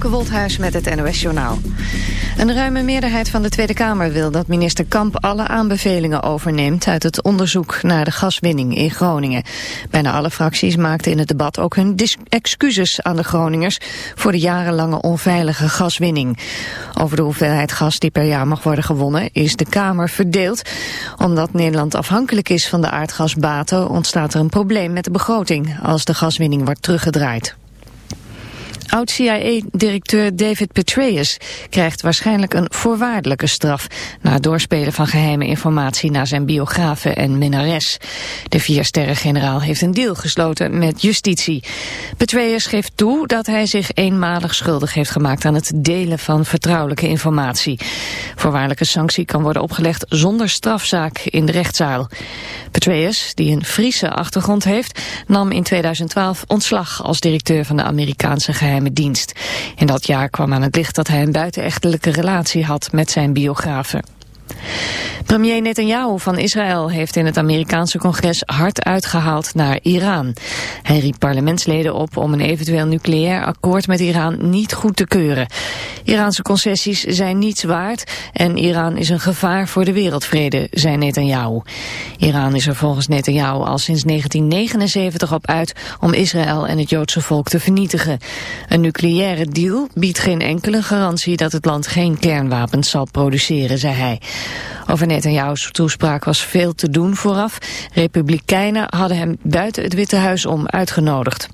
Femke met het NOS Journaal. Een ruime meerderheid van de Tweede Kamer wil dat minister Kamp alle aanbevelingen overneemt uit het onderzoek naar de gaswinning in Groningen. Bijna alle fracties maakten in het debat ook hun excuses aan de Groningers voor de jarenlange onveilige gaswinning. Over de hoeveelheid gas die per jaar mag worden gewonnen is de Kamer verdeeld. Omdat Nederland afhankelijk is van de aardgasbaten ontstaat er een probleem met de begroting als de gaswinning wordt teruggedraaid. Oud-CIA-directeur David Petraeus krijgt waarschijnlijk een voorwaardelijke straf... na het doorspelen van geheime informatie naar zijn biografen en minnares. De viersterren-generaal heeft een deal gesloten met justitie. Petraeus geeft toe dat hij zich eenmalig schuldig heeft gemaakt... aan het delen van vertrouwelijke informatie. Voorwaardelijke sanctie kan worden opgelegd zonder strafzaak in de rechtszaal. Petraeus, die een Friese achtergrond heeft, nam in 2012 ontslag als directeur van de Amerikaanse geheime dienst. In dat jaar kwam aan het licht dat hij een buitenechtelijke relatie had met zijn biografen. Premier Netanyahu van Israël heeft in het Amerikaanse congres hard uitgehaald naar Iran. Hij riep parlementsleden op om een eventueel nucleair akkoord met Iran niet goed te keuren. Iraanse concessies zijn niets waard en Iran is een gevaar voor de wereldvrede, zei Netanyahu. Iran is er volgens Netanyahu al sinds 1979 op uit om Israël en het Joodse volk te vernietigen. Een nucleaire deal biedt geen enkele garantie dat het land geen kernwapens zal produceren, zei hij. Over Netanyahu's toespraak was veel te doen vooraf. Republikeinen hadden hem buiten het Witte Huis om uitgenodigd.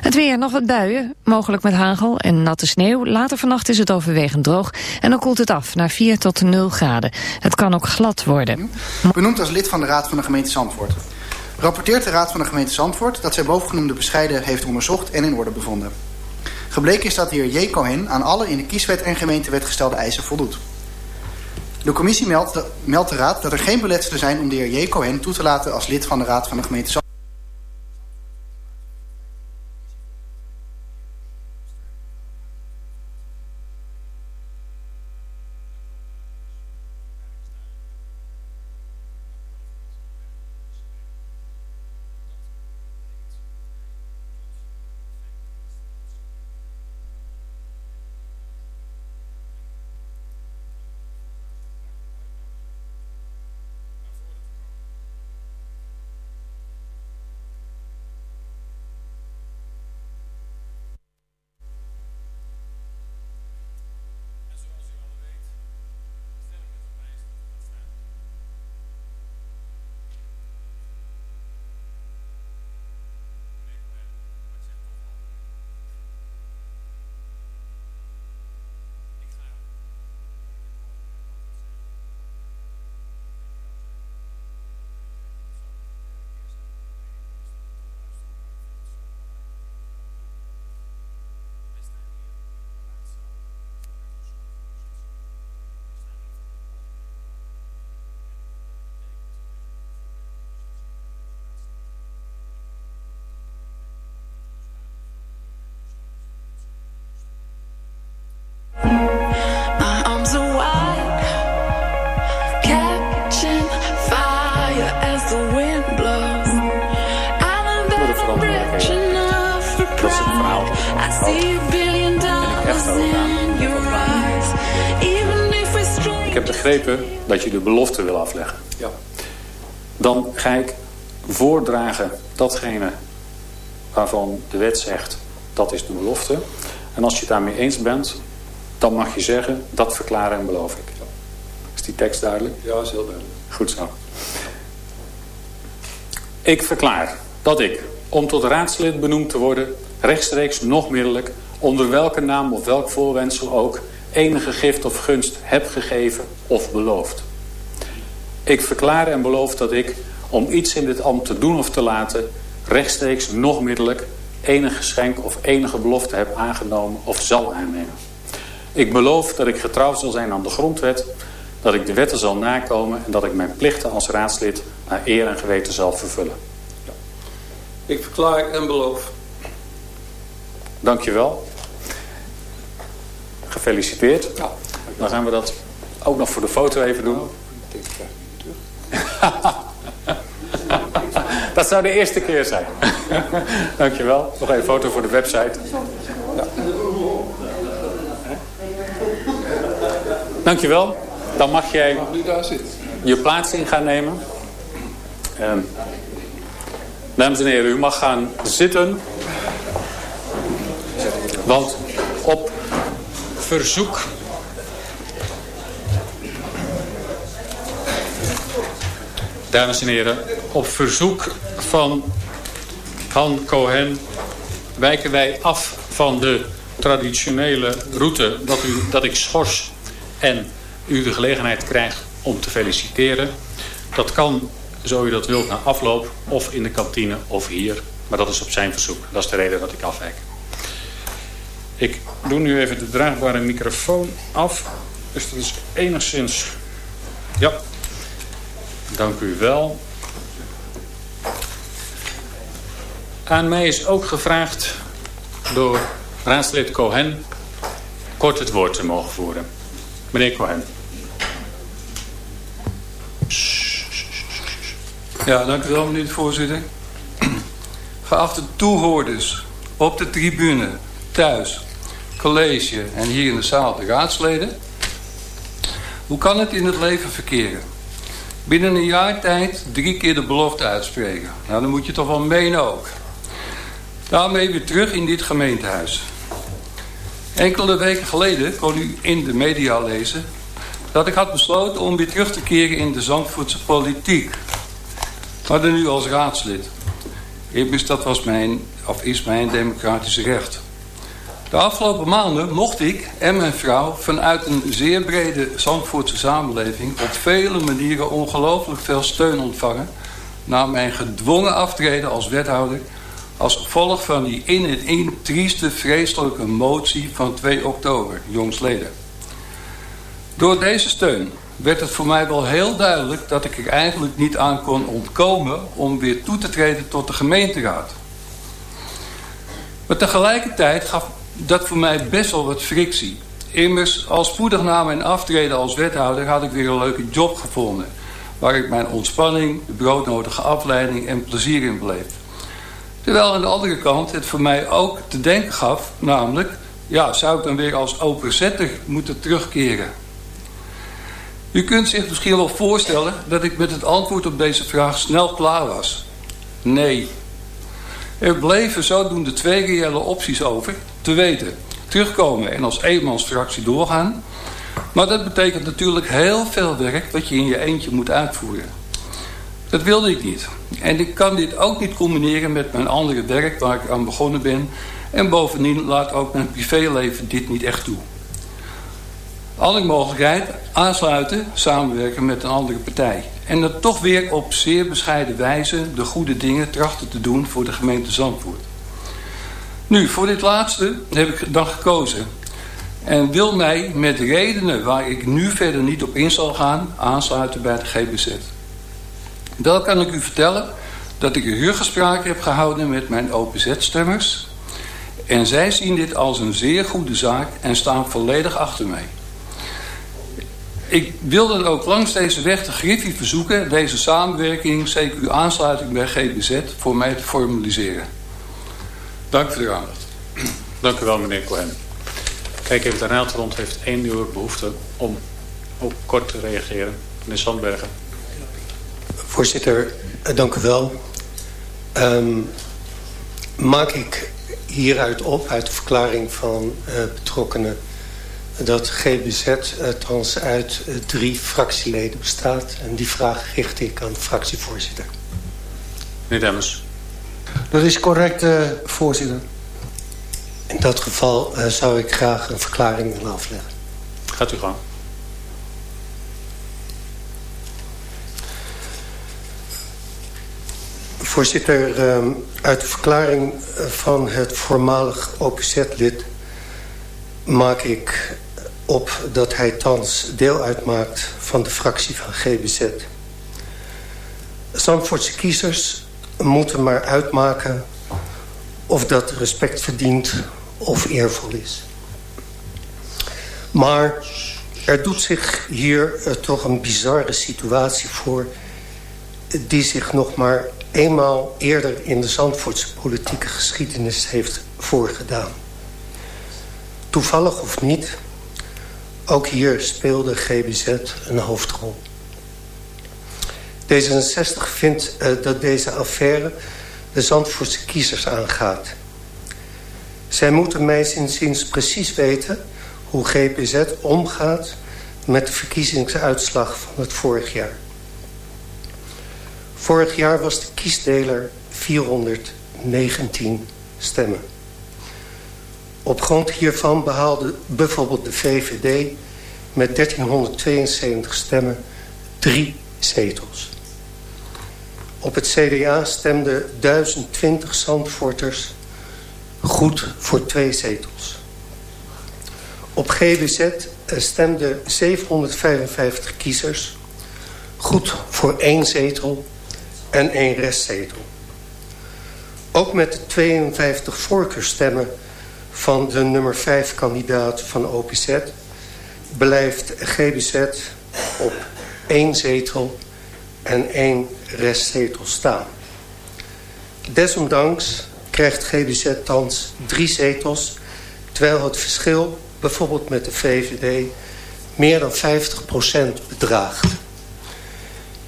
Het weer, nog wat buien, mogelijk met hagel en natte sneeuw. Later vannacht is het overwegend droog en dan koelt het af naar 4 tot 0 graden. Het kan ook glad worden. Benoemd als lid van de Raad van de gemeente Zandvoort. Rapporteert de Raad van de gemeente Zandvoort dat zij bovengenoemde bescheiden heeft onderzocht en in orde bevonden. Gebleken is dat de heer J. Cohen aan alle in de kieswet en gemeentewet gestelde eisen voldoet. De commissie meldt, meldt de Raad dat er geen beletselen zijn om de heer J. Cohen toe te laten als lid van de Raad van de gemeente Zandvoort. begrepen dat je de belofte wil afleggen. Ja. Dan ga ik voordragen datgene waarvan de wet zegt dat is de belofte. En als je het daarmee eens bent, dan mag je zeggen dat verklaren en beloof ik. Is die tekst duidelijk? Ja, is heel duidelijk. Goed zo. Ik verklaar dat ik, om tot raadslid benoemd te worden, rechtstreeks nog middelijk, onder welke naam of welk voorwensel ook, enige gift of gunst heb gegeven of beloofd. Ik verklaar en beloof dat ik, om iets in dit ambt te doen of te laten, rechtstreeks nog middelijk enige geschenk of enige belofte heb aangenomen of zal aannemen. Ik beloof dat ik getrouw zal zijn aan de grondwet, dat ik de wetten zal nakomen en dat ik mijn plichten als raadslid naar eer en geweten zal vervullen. Ik verklaar en beloof. Dankjewel. Gefeliciteerd. Ja, dankjewel. Dan gaan we dat ook nog voor de foto even doen. Dat zou de eerste keer zijn. dankjewel. Nog een foto voor de website. Ja. Dankjewel. Dan mag jij je plaats in gaan nemen. En, dames en heren, u mag gaan zitten. Want op verzoek... Dames en heren, op verzoek van Han Cohen wijken wij af van de traditionele route dat, u, dat ik schors en u de gelegenheid krijgt om te feliciteren. Dat kan, zo u dat wilt, na afloop of in de kantine of hier. Maar dat is op zijn verzoek. Dat is de reden dat ik afwijk. Ik doe nu even de draagbare microfoon af. Dus dat is enigszins... Ja, dank u wel. Aan mij is ook gevraagd door raadslid Cohen kort het woord te mogen voeren. Meneer Cohen. Ja, dank u wel, meneer de voorzitter. Geachte toehoorders op de tribune, thuis, college en hier in de zaal de raadsleden. Hoe kan het in het leven verkeren? Binnen een jaar tijd drie keer de belofte uitspreken. Nou, dan moet je toch wel menen ook. Daarmee weer terug in dit gemeentehuis. Enkele weken geleden kon u in de media lezen... dat ik had besloten om weer terug te keren in de Zandvoortse politiek. Maar dan nu als raadslid. Immers dat was mijn, of is mijn democratische recht. De afgelopen maanden mocht ik en mijn vrouw vanuit een zeer brede Zandvoortse samenleving op vele manieren ongelooflijk veel steun ontvangen na mijn gedwongen aftreden als wethouder als gevolg van die in het in trieste vreselijke motie van 2 oktober, jongsleden. Door deze steun werd het voor mij wel heel duidelijk dat ik er eigenlijk niet aan kon ontkomen om weer toe te treden tot de gemeenteraad. Maar tegelijkertijd gaf dat voor mij best wel wat frictie. Immers, al spoedig na mijn aftreden als wethouder had ik weer een leuke job gevonden. Waar ik mijn ontspanning, de broodnodige afleiding en plezier in beleef. Terwijl aan de andere kant het voor mij ook te denken gaf, namelijk... ja, zou ik dan weer als openzetter moeten terugkeren? U kunt zich misschien wel voorstellen dat ik met het antwoord op deze vraag snel klaar was. Nee. Er bleven zodoende twee reële opties over. Te weten, terugkomen en als eenmansfractie doorgaan. Maar dat betekent natuurlijk heel veel werk wat je in je eentje moet uitvoeren. Dat wilde ik niet. En ik kan dit ook niet combineren met mijn andere werk waar ik aan begonnen ben. En bovendien laat ook mijn privéleven dit niet echt toe. Andere mogelijkheid, aansluiten, samenwerken met een andere partij. En dat toch weer op zeer bescheiden wijze de goede dingen trachten te doen voor de gemeente Zandvoort. Nu, voor dit laatste heb ik dan gekozen. En wil mij met redenen waar ik nu verder niet op in zal gaan, aansluiten bij de GBZ. Wel kan ik u vertellen dat ik ruggespraak heb gehouden met mijn OPZ-stemmers. En zij zien dit als een zeer goede zaak en staan volledig achter mij. Ik wil dan ook langs deze weg de Griffie verzoeken... deze samenwerking, CQ aansluiting bij GBZ, voor mij te formaliseren. Dank voor de aandacht. Dank u wel, meneer Cohen. Kijk even, de raad rond heeft één uur behoefte om ook kort te reageren. Meneer Sandbergen. Voorzitter, dank u wel. Um, maak ik hieruit op, uit de verklaring van uh, betrokkenen... dat GBZ uh, trans uit uh, drie fractieleden bestaat. En die vraag richt ik aan de fractievoorzitter. Meneer Demmers. Dat is correct, voorzitter. In dat geval zou ik graag een verklaring willen afleggen. Gaat u gang. Voorzitter, uit de verklaring van het voormalig OPZ-lid... maak ik op dat hij thans deel uitmaakt van de fractie van GBZ. Zandvoortse kiezers moeten maar uitmaken... of dat respect verdient of eervol is. Maar er doet zich hier uh, toch een bizarre situatie voor... die zich nog maar eenmaal eerder in de Zandvoortse politieke geschiedenis heeft voorgedaan. Toevallig of niet, Ook hier speelde GBZ een hoofdrol. D66 vindt uh, dat deze affaire de Zandvoortse kiezers aangaat. Zij moeten mijns inziens precies weten hoe GPZ omgaat met de verkiezingsuitslag van het vorig jaar. Vorig jaar was de kiesdeler 419 stemmen. Op grond hiervan behaalde bijvoorbeeld de VVD met 1372 stemmen drie zetels. Op het CDA stemden 1020 Zandvoorters goed voor twee zetels. Op GBZ eh, stemden 755 kiezers goed voor één zetel en één restzetel. Ook met de 52 voorkeurstemmen van de nummer 5 kandidaat van OPZ... blijft GBZ op één zetel en één restzetel staan. Desondanks krijgt GBZ thans drie zetels... terwijl het verschil, bijvoorbeeld met de VVD... meer dan 50% bedraagt.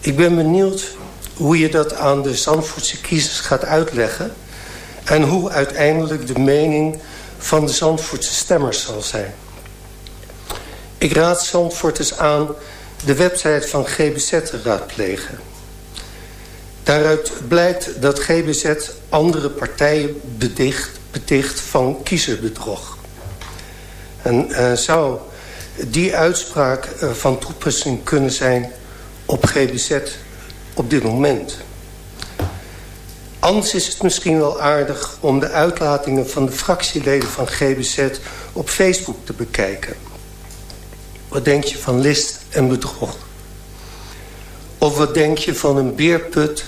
Ik ben benieuwd hoe je dat aan de Zandvoortse kiezers gaat uitleggen... en hoe uiteindelijk de mening van de Zandvoortse stemmers zal zijn. Ik raad Zandvoorters aan de website van GBZ te raadplegen. Daaruit blijkt dat GBZ andere partijen bedicht, beticht van kiezerbedrog. En uh, zou die uitspraak uh, van toepassing kunnen zijn op GBZ op dit moment. Anders is het misschien wel aardig om de uitlatingen van de fractieleden van GBZ op Facebook te bekijken. Wat denk je van list en bedrog? Of wat denk je van een beerput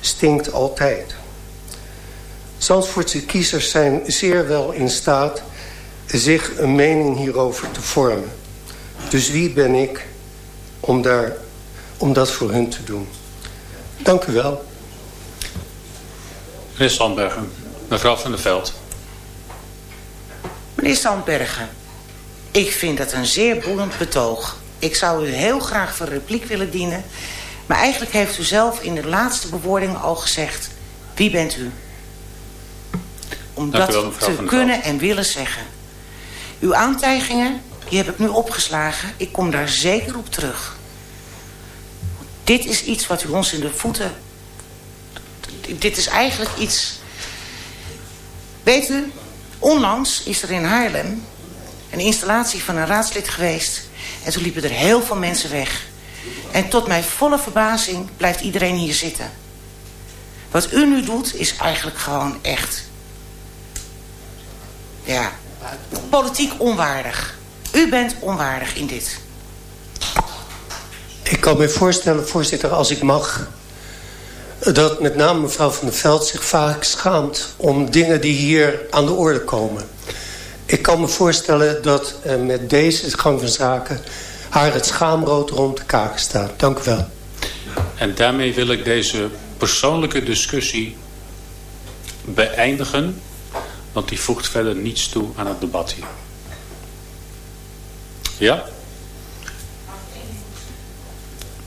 stinkt altijd? Zandvoortse kiezers zijn zeer wel in staat zich een mening hierover te vormen. Dus wie ben ik om, daar, om dat voor hun te doen? Dank u wel. Meneer Sandbergen, mevrouw van der Veld. Meneer Sandbergen, ik vind dat een zeer boeiend betoog. Ik zou u heel graag voor repliek willen dienen. Maar eigenlijk heeft u zelf in de laatste bewoordingen al gezegd... wie bent u? Om Dank dat wel, te kunnen en willen zeggen. Uw aantijgingen, die heb ik nu opgeslagen. Ik kom daar zeker op terug. Dit is iets wat u ons in de voeten... Dit is eigenlijk iets... Weet u, onlangs is er in Haarlem een installatie van een raadslid geweest. En toen liepen er heel veel mensen weg. En tot mijn volle verbazing blijft iedereen hier zitten. Wat u nu doet is eigenlijk gewoon echt... Ja, politiek onwaardig. U bent onwaardig in dit. Ik kan me voorstellen, voorzitter, als ik mag... dat met name mevrouw van der Veld zich vaak schaamt... om dingen die hier aan de orde komen. Ik kan me voorstellen dat uh, met deze gang van zaken... haar het schaamrood rond de kaak staat. Dank u wel. En daarmee wil ik deze persoonlijke discussie beëindigen... want die voegt verder niets toe aan het debat hier. Ja?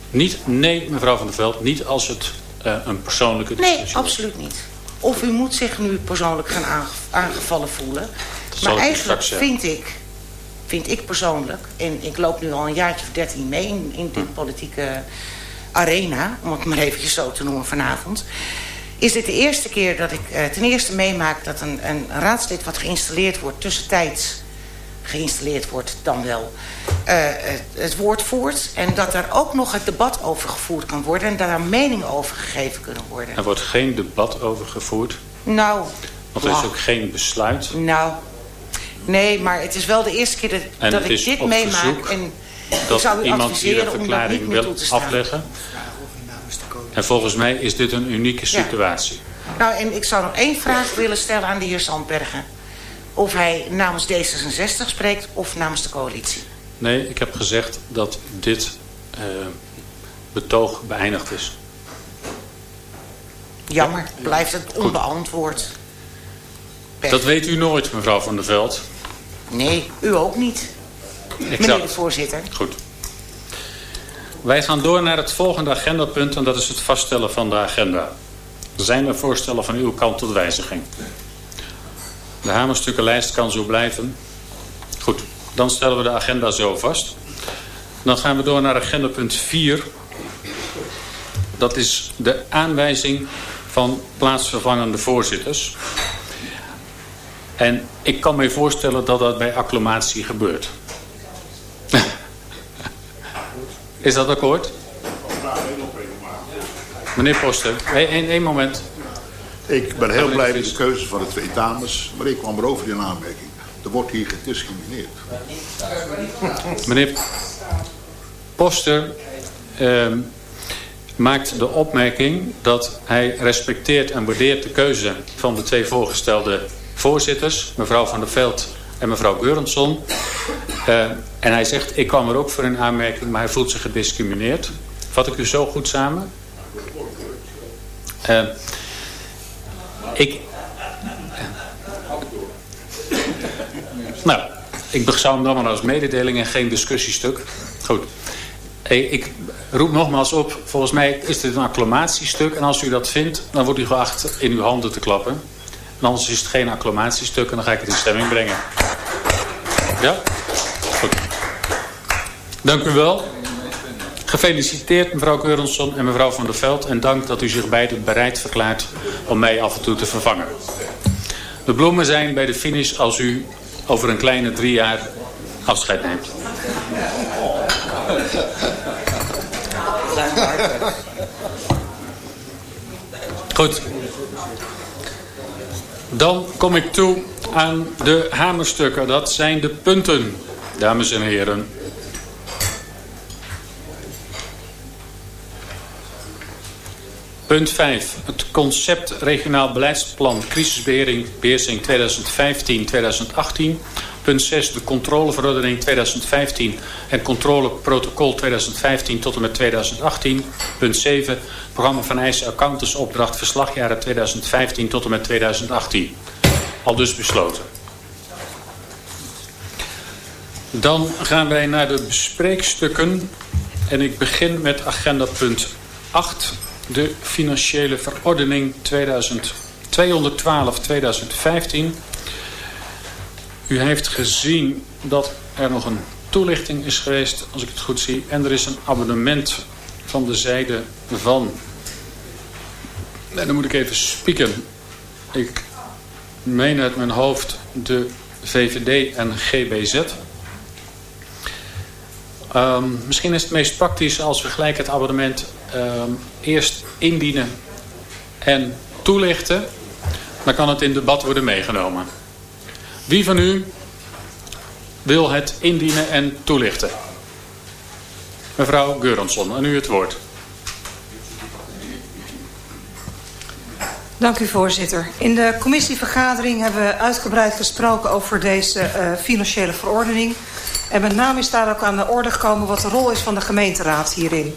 Niet, nee, mevrouw van der Veld, niet als het uh, een persoonlijke discussie Nee, absoluut niet. Of u moet zich nu persoonlijk gaan aangevallen voelen. maar eigenlijk vind ik, vind ik persoonlijk... en ik loop nu al een jaartje of dertien mee in, in dit hm. politieke arena... om het maar eventjes zo te noemen vanavond... is dit de eerste keer dat ik uh, ten eerste meemaak... dat een, een raadslid wat geïnstalleerd wordt tussentijds geïnstalleerd wordt dan wel uh, het, het, woord voert. En dat daar ook nog het debat over gevoerd kan worden. En daar meningen over gegeven kunnen worden. Er wordt geen debat over gevoerd? Nou... Want er is ook geen besluit? Nou, nee, maar het is wel de eerste keer dat, dat ik dit meemaak. En dat zou iemand hier een verklaring wil afleggen? En volgens mij is dit een unieke situatie. Nou, en ik zou nog één vraag willen stellen aan de heer Sandbergen of hij namens D66 spreekt of namens de coalitie. Nee, ik heb gezegd dat dit uh, betoog beëindigd is. Jammer, ja. blijft het onbeantwoord. Dat weet u nooit, mevrouw van der Veld. Nee, u ook niet. Meneer de voorzitter. Goed. Wij gaan door naar het volgende agendapunt en dat is het vaststellen van de agenda. Er zijn er voorstellen van uw kant tot wijziging. De hamerstukkenlijst kan zo blijven. Goed, dan stellen we de agenda zo vast. Dan gaan we door naar agenda punt 4. Dat is de aanwijzing van plaatsvervangende voorzitters. En ik kan me voorstellen dat dat bij acclamatie gebeurt. Is dat akkoord? Meneer Poster, één moment. Ik ben heel blij met de keuze van de twee dames, maar ik kwam erover in aanmerking. Er wordt hier gediscrimineerd. Meneer Poster uh, maakt de opmerking dat hij respecteert en waardeert de keuze van de twee voorgestelde voorzitters, mevrouw Van der Veld en mevrouw Geurensson. Uh, en hij zegt, ik kwam er ook voor in aanmerking, maar hij voelt zich gediscrimineerd. Vat ik u zo goed samen? Uh, ik... Nou, ik beschouw hem dan maar als mededeling en geen discussiestuk. Goed. Ik roep nogmaals op, volgens mij is dit een acclamatiestuk. En als u dat vindt, dan wordt u geacht in uw handen te klappen. En anders is het geen acclamatiestuk en dan ga ik het in stemming brengen. Ja? Goed. Dank u wel. Gefeliciteerd mevrouw Keurensson en mevrouw Van der Veld. En dank dat u zich beiden bereid verklaart om mij af en toe te vervangen. De bloemen zijn bij de finish als u over een kleine drie jaar afscheid neemt. Goed. Dan kom ik toe aan de hamerstukken. Dat zijn de punten, dames en heren. Punt 5. Het concept regionaal beleidsplan crisisbeheersing 2015-2018. Punt 6. De controleverordening 2015 en controleprotocol 2015 tot en met 2018. Punt 7. Programma van eisen accountantsopdracht verslagjaren 2015 tot en met 2018. Al dus besloten. Dan gaan wij naar de bespreekstukken. En ik begin met agenda punt 8 de financiële verordening 212-2015. U heeft gezien dat er nog een toelichting is geweest, als ik het goed zie. En er is een abonnement van de zijde van... En dan moet ik even spieken. Ik meen uit mijn hoofd de VVD en GBZ... Um, misschien is het meest praktisch als we gelijk het abonnement um, eerst indienen en toelichten. Dan kan het in debat worden meegenomen. Wie van u wil het indienen en toelichten? Mevrouw Geuronsson, aan u het woord. Dank u voorzitter. In de commissievergadering hebben we uitgebreid gesproken over deze uh, financiële verordening. En met name is daar ook aan de orde gekomen wat de rol is van de gemeenteraad hierin.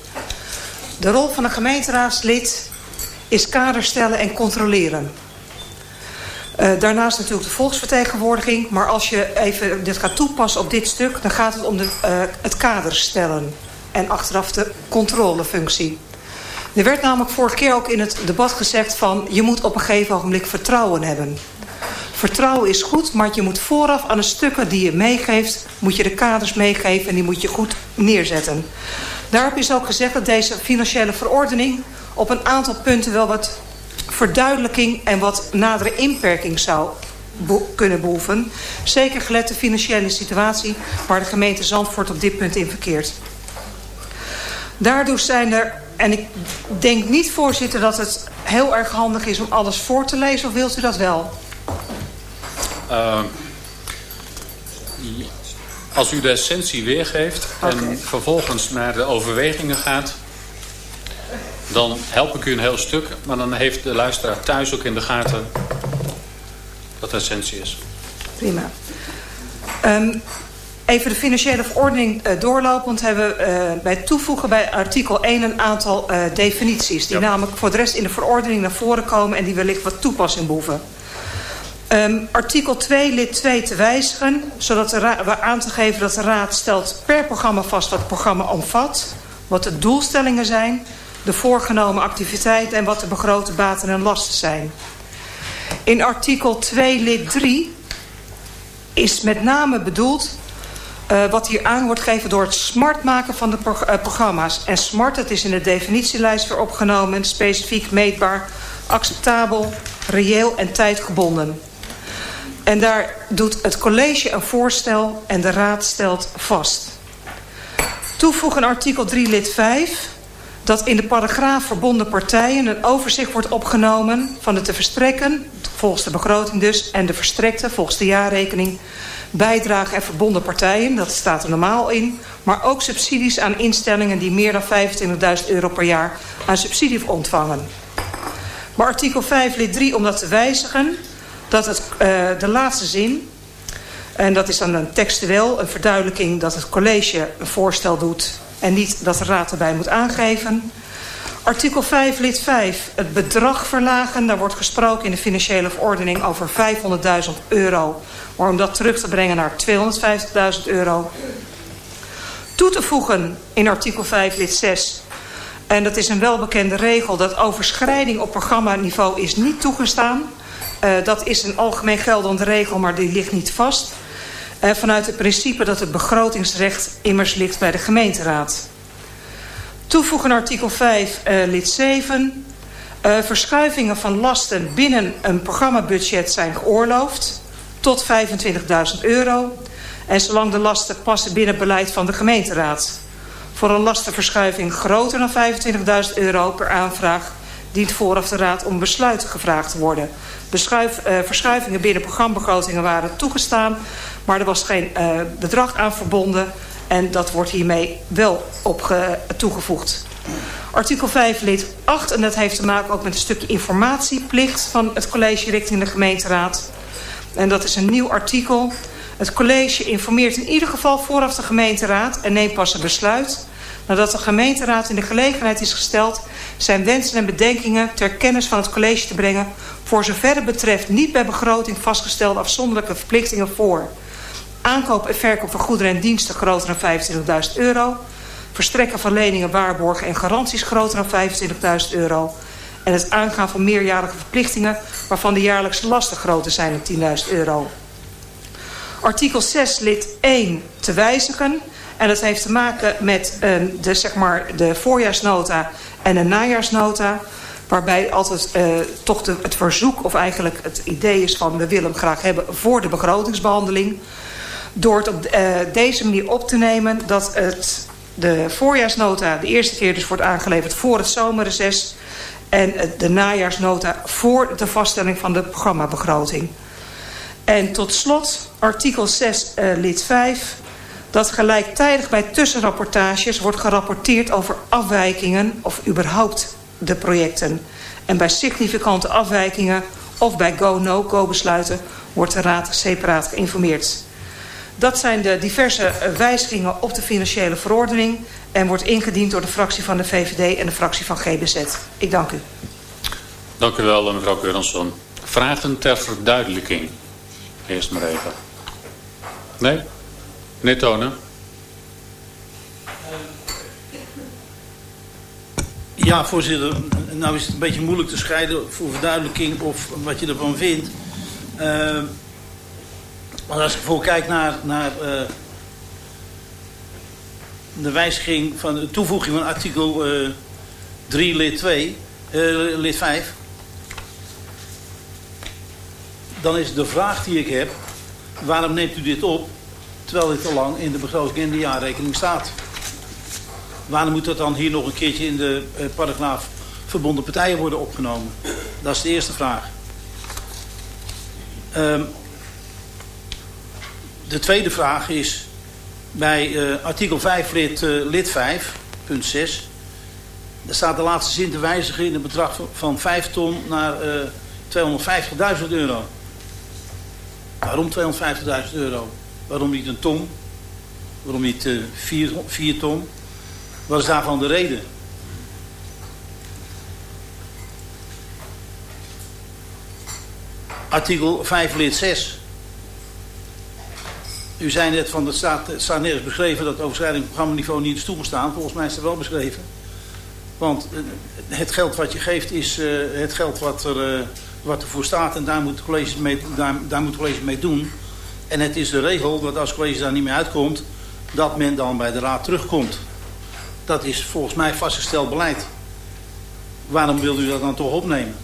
De rol van een gemeenteraadslid is kader stellen en controleren. Uh, daarnaast natuurlijk de volksvertegenwoordiging. Maar als je even dit gaat toepassen op dit stuk... dan gaat het om de, uh, het kader stellen. En achteraf de controlefunctie. Er werd namelijk vorige keer ook in het debat gezegd van... je moet op een gegeven ogenblik vertrouwen hebben. Vertrouwen is goed, maar je moet vooraf aan de stukken die je meegeeft... moet je de kaders meegeven en die moet je goed neerzetten. Daarop is ook gezegd dat deze financiële verordening... op een aantal punten wel wat verduidelijking en wat nadere inperking zou kunnen behoeven. Zeker gelet de financiële situatie waar de gemeente Zandvoort op dit punt in verkeert. Daardoor zijn er, en ik denk niet voorzitter dat het heel erg handig is om alles voor te lezen, of wilt u dat wel? Uh, als u de essentie weergeeft okay. en vervolgens naar de overwegingen gaat... dan help ik u een heel stuk. Maar dan heeft de luisteraar thuis ook in de gaten wat de essentie is. Prima. Um, even de financiële verordening uh, doorlopend hebben we uh, bij toevoegen bij artikel 1 een aantal uh, definities. Die ja. namelijk voor de rest in de verordening naar voren komen en die wellicht wat toepassing behoeven. Um, artikel 2, lid 2 te wijzigen, zodat we aan te geven dat de Raad stelt per programma vast wat het programma omvat, wat de doelstellingen zijn, de voorgenomen activiteiten en wat de begrote baten en lasten zijn. In artikel 2, lid 3 is met name bedoeld uh, wat hier aan wordt gegeven door het smart maken van de uh, programma's. En smart, het is in de definitielijst weer opgenomen, specifiek meetbaar, acceptabel, reëel en tijdgebonden. En daar doet het college een voorstel en de raad stelt vast. Toevoegen artikel 3 lid 5 dat in de paragraaf verbonden partijen een overzicht wordt opgenomen van de te verstrekken, volgens de begroting dus, en de verstrekte, volgens de jaarrekening, bijdragen en verbonden partijen, dat staat er normaal in, maar ook subsidies aan instellingen die meer dan 25.000 euro per jaar aan subsidie ontvangen. Maar artikel 5 lid 3 om dat te wijzigen, dat het, uh, de laatste zin, en dat is dan een textueel, een verduidelijking dat het college een voorstel doet en niet dat de raad erbij moet aangeven. Artikel 5, lid 5, het bedrag verlagen. Daar wordt gesproken in de financiële verordening over 500.000 euro. Maar om dat terug te brengen naar 250.000 euro. Toe te voegen in artikel 5, lid 6. En dat is een welbekende regel dat overschrijding op programmaniveau is niet toegestaan. Uh, dat is een algemeen geldende regel, maar die ligt niet vast. Uh, vanuit het principe dat het begrotingsrecht immers ligt bij de gemeenteraad. Toevoegen artikel 5, uh, lid 7. Uh, verschuivingen van lasten binnen een programmabudget zijn geoorloofd tot 25.000 euro. En zolang de lasten passen binnen beleid van de gemeenteraad. Voor een lastenverschuiving groter dan 25.000 euro per aanvraag dient vooraf de raad om besluit gevraagd te worden. Uh, verschuivingen binnen programbegrotingen waren toegestaan, maar er was geen uh, bedrag aan verbonden en dat wordt hiermee wel op toegevoegd. Artikel 5 lid 8 en dat heeft te maken ook met een stukje informatieplicht van het college richting de gemeenteraad. En dat is een nieuw artikel. Het college informeert in ieder geval vooraf de gemeenteraad en neemt pas een besluit nadat de gemeenteraad in de gelegenheid is gesteld zijn wensen en bedenkingen ter kennis van het college te brengen voor zover het betreft niet bij begroting vastgestelde afzonderlijke verplichtingen voor aankoop en verkoop van goederen en diensten groter dan 25.000 euro, verstrekken van leningen, waarborgen en garanties groter dan 25.000 euro en het aangaan van meerjarige verplichtingen waarvan de jaarlijkse lasten groter zijn dan 10.000 euro. Artikel 6 lid 1 te wijzigen en dat heeft te maken met uh, de, zeg maar, de voorjaarsnota en de najaarsnota. Waarbij altijd uh, toch de, het verzoek of eigenlijk het idee is van we willen hem graag hebben voor de begrotingsbehandeling. Door het op uh, deze manier op te nemen dat het, de voorjaarsnota de eerste keer dus wordt aangeleverd voor het zomerreces. En de najaarsnota voor de vaststelling van de programmabegroting. En tot slot artikel 6 uh, lid 5 dat gelijktijdig bij tussenrapportages wordt gerapporteerd over afwijkingen of überhaupt de projecten. En bij significante afwijkingen of bij go-no-go besluiten wordt de raad separaat geïnformeerd. Dat zijn de diverse wijzigingen op de financiële verordening en wordt ingediend door de fractie van de VVD en de fractie van GBZ. Ik dank u. Dank u wel, mevrouw Keuransson. Vragen ter verduidelijking. Eerst maar even. Nee? Meneer Tonen. Ja, voorzitter. Nou is het een beetje moeilijk te scheiden voor verduidelijking of wat je ervan vindt. Maar als ik voor kijk naar, naar uh, de wijziging van de toevoeging van artikel uh, 3 lid 2, uh, lid 5. Dan is de vraag die ik heb, waarom neemt u dit op terwijl dit al lang in de begroting en de jaarrekening staat. Waarom moet dat dan hier nog een keertje in de uh, paragraaf verbonden partijen worden opgenomen? Dat is de eerste vraag. Um, de tweede vraag is bij uh, artikel 5 lid, uh, lid 5, punt 6. Daar staat de laatste zin te wijzigen in het bedrag van 5 ton naar 250.000 euro. Waarom 250.000 euro? Waarom niet een ton? Waarom niet uh, vier, ton? Wat is daarvan de reden? Artikel 5 lid 6. U zei net van het staat, het nergens beschreven dat overschrijding op programmaniveau niet is toegestaan. Volgens mij is het wel beschreven. Want eh, het geld wat je geeft is uh, het geld wat er, uh, wat ervoor staat en daar moet, het college mee, daar, daar moet het college mee doen. En het is de regel dat als het college daar niet mee uitkomt, dat men dan bij de raad terugkomt. Dat is volgens mij vastgesteld beleid. Waarom wilt u dat dan toch opnemen?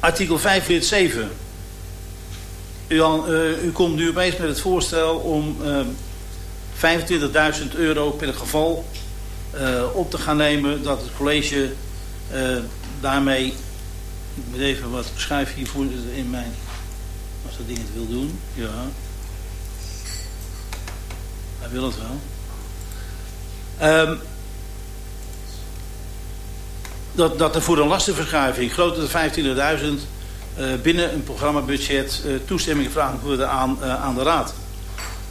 Artikel 5 lid 7. U, uh, u komt nu opeens met het voorstel om uh, 25.000 euro per geval uh, op te gaan nemen. Dat het college daarmee... Ik moet even wat schrijven hiervoor in mijn... Als dat ding het wil doen. Ja. Hij wil het wel. Um, dat, dat er voor een lastenverschuiving groter dan 25.000 uh, binnen een programmabudget uh, toestemming gevraagd worden aan, uh, aan de Raad.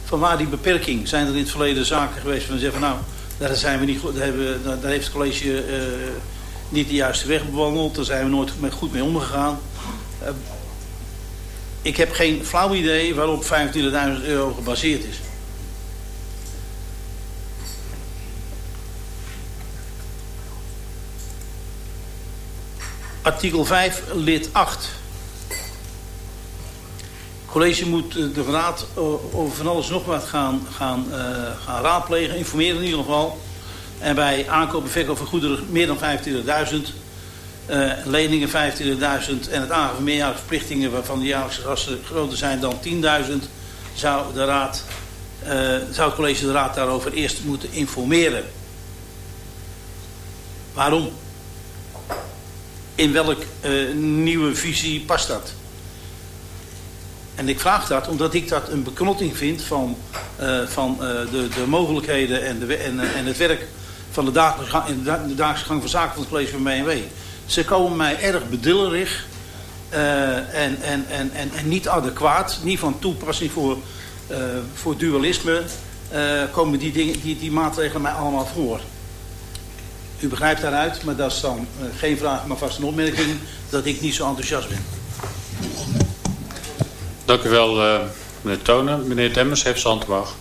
Vanwaar die beperking? Zijn er in het verleden zaken geweest van zeggen van nou, daar, zijn we niet goed, hebben, daar heeft het college niet de juiste weg bewandeld, daar zijn we nooit goed mee omgegaan. ik heb geen flauw idee waarop 25.000 euro gebaseerd is. Artikel 5, lid 8. Het college moet de raad over van alles nog wat gaan, gaan, gaan raadplegen, informeren in ieder geval. En bij aankoop en verkoop van goederen meer dan 25.000, uh, leningen 25.000 en het aangeven meerjarig verplichtingen waarvan de jaarlijkse gasten groter zijn dan 10.000, zou, de raad, uh, zou het college de raad daarover eerst moeten informeren. Waarom? in welk uh, nieuwe visie past dat? En ik vraag dat omdat ik dat een beknotting vind van, van de, de mogelijkheden en, de, en, en het werk van de dagelijkse, gang, de dagelijkse gang van zaken van het college van BMW. Ze komen mij erg bedillerig en, en, en, en, en niet adequaat, niet van toepassing voor, voor dualisme, komen die, dingen, die, die maatregelen mij allemaal voor. U begrijpt daaruit, maar dat is dan uh, geen vraag, maar vast een opmerking dat ik niet zo enthousiast ben. Dank u wel, uh, meneer Tonen. Meneer Demmers heeft zijn hand omhoog.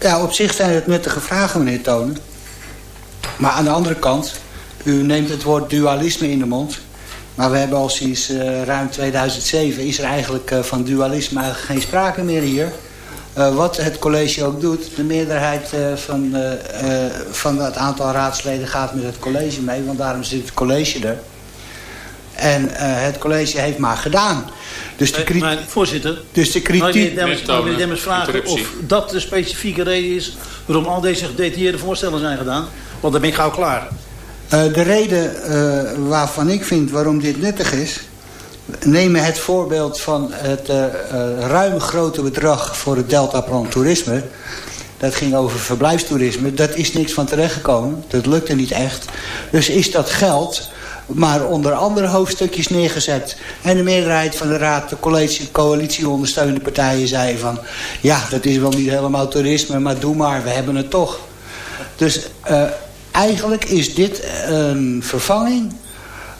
Ja, op zich zijn het nuttige vragen, meneer Tonen. Maar aan de andere kant, u neemt het woord dualisme in de mond. Maar we hebben al sinds uh, ruim 2007 is er eigenlijk uh, van dualisme geen sprake meer hier. Uh, wat het college ook doet, de meerderheid van, van het aantal raadsleden gaat met het college mee, want daarom zit het college er. En het college heeft maar gedaan. Dus de maar, voorzitter, dus de kritiek... Meneer Demmers vragen of dat de specifieke reden is waarom al deze gedetailleerde voorstellen zijn gedaan. Want dan ben ik gauw klaar. de reden waarvan ik vind waarom dit nuttig is nemen het voorbeeld van het uh, ruim grote bedrag voor het Deltaplan toerisme. Dat ging over verblijfstoerisme. Dat is niks van terechtgekomen. Dat lukte niet echt. Dus is dat geld maar onder andere hoofdstukjes neergezet. En de meerderheid van de raad, de coalitie, coalitie ondersteunende partijen zei van... ja, dat is wel niet helemaal toerisme, maar doe maar, we hebben het toch. Dus uh, eigenlijk is dit een vervanging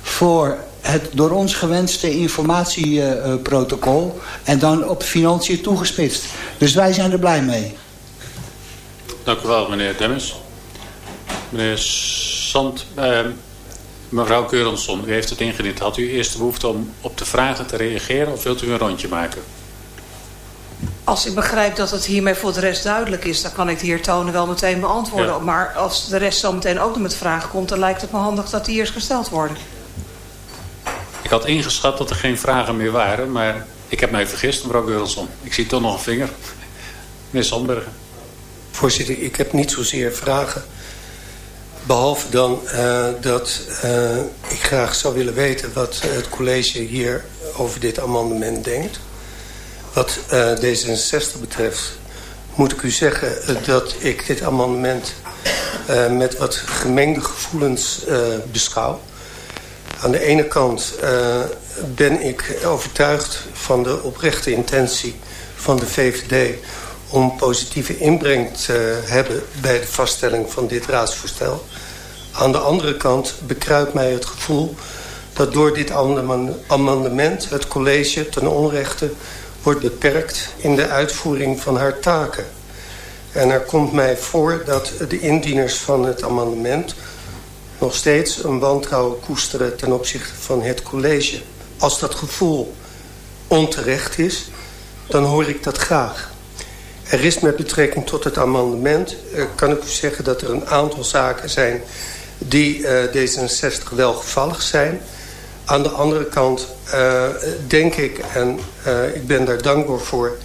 voor het door ons gewenste informatieprotocol uh, en dan op financiën toegespitst. Dus wij zijn er blij mee. Dank u wel, meneer Demmers. Meneer Sant, uh, mevrouw Keurensson, u heeft het ingediend. Had u eerst de behoefte om op de vragen te reageren of wilt u een rondje maken? Als ik begrijp dat het hiermee voor de rest duidelijk is... dan kan ik de heer Tonen wel meteen beantwoorden. Ja. Maar als de rest zo meteen ook nog met vragen komt... dan lijkt het me handig dat die eerst gesteld worden. Ik had ingeschat dat er geen vragen meer waren, maar ik heb mij vergist, mevrouw Geurlson. Ik zie toch nog een vinger. Meneer Sandbergen. Voorzitter, ik heb niet zozeer vragen. Behalve dan uh, dat uh, ik graag zou willen weten wat het college hier over dit amendement denkt. Wat uh, D66 betreft moet ik u zeggen dat ik dit amendement met wat gemengde gevoelens beschouw. Aan de ene kant ben ik overtuigd van de oprechte intentie van de VVD... om positieve inbreng te hebben bij de vaststelling van dit raadsvoorstel. Aan de andere kant bekruipt mij het gevoel dat door dit amendement het college ten onrechte wordt beperkt in de uitvoering van haar taken. En er komt mij voor dat de indieners van het amendement nog steeds een wantrouwen koesteren ten opzichte van het college. Als dat gevoel onterecht is, dan hoor ik dat graag. Er is met betrekking tot het amendement, eh, kan ik u zeggen dat er een aantal zaken zijn die uh, D66 welgevallig zijn. Aan de andere kant uh, denk ik, en uh, ik ben daar dankbaar voor...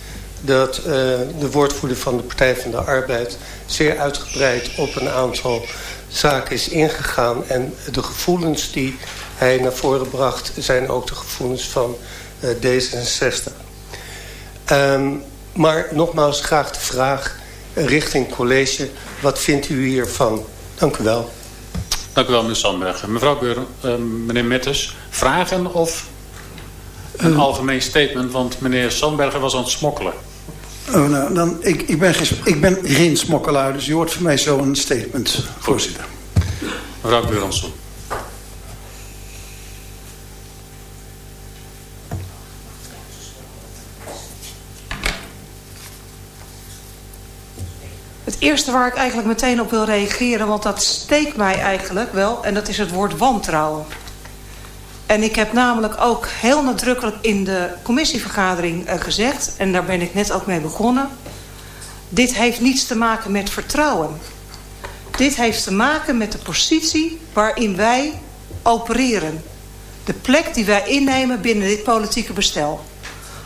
dat de woordvoerder van de Partij van de Arbeid... zeer uitgebreid op een aantal zaken is ingegaan. En de gevoelens die hij naar voren bracht... zijn ook de gevoelens van D66. Um, maar nogmaals graag de vraag richting college. Wat vindt u hiervan? Dank u wel. Dank u wel, meneer Sandbergen. Mevrouw Beur, uh, meneer Metters, vragen of een uh, algemeen statement? Want meneer Sandbergen was aan het smokkelen. Oh, nou, dan, ik, ik, ben geen, ik ben geen smokkelaar, dus u hoort van mij zo een statement, voorzitter. Mevrouw Beuransson. Eerste waar ik eigenlijk meteen op wil reageren... want dat steekt mij eigenlijk wel... en dat is het woord wantrouwen. En ik heb namelijk ook heel nadrukkelijk in de commissievergadering uh, gezegd... en daar ben ik net ook mee begonnen... dit heeft niets te maken met vertrouwen. Dit heeft te maken met de positie waarin wij opereren. De plek die wij innemen binnen dit politieke bestel.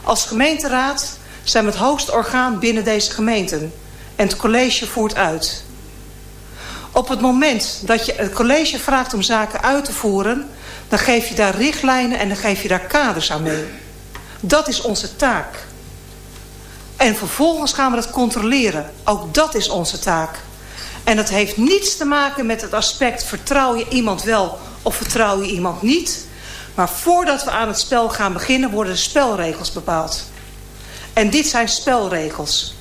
Als gemeenteraad zijn we het hoogste orgaan binnen deze gemeenten... En het college voert uit. Op het moment dat je het college vraagt om zaken uit te voeren... dan geef je daar richtlijnen en dan geef je daar kaders aan mee. Dat is onze taak. En vervolgens gaan we dat controleren. Ook dat is onze taak. En dat heeft niets te maken met het aspect... vertrouw je iemand wel of vertrouw je iemand niet... Maar voordat we aan het spel gaan beginnen... worden de spelregels bepaald. En dit zijn spelregels.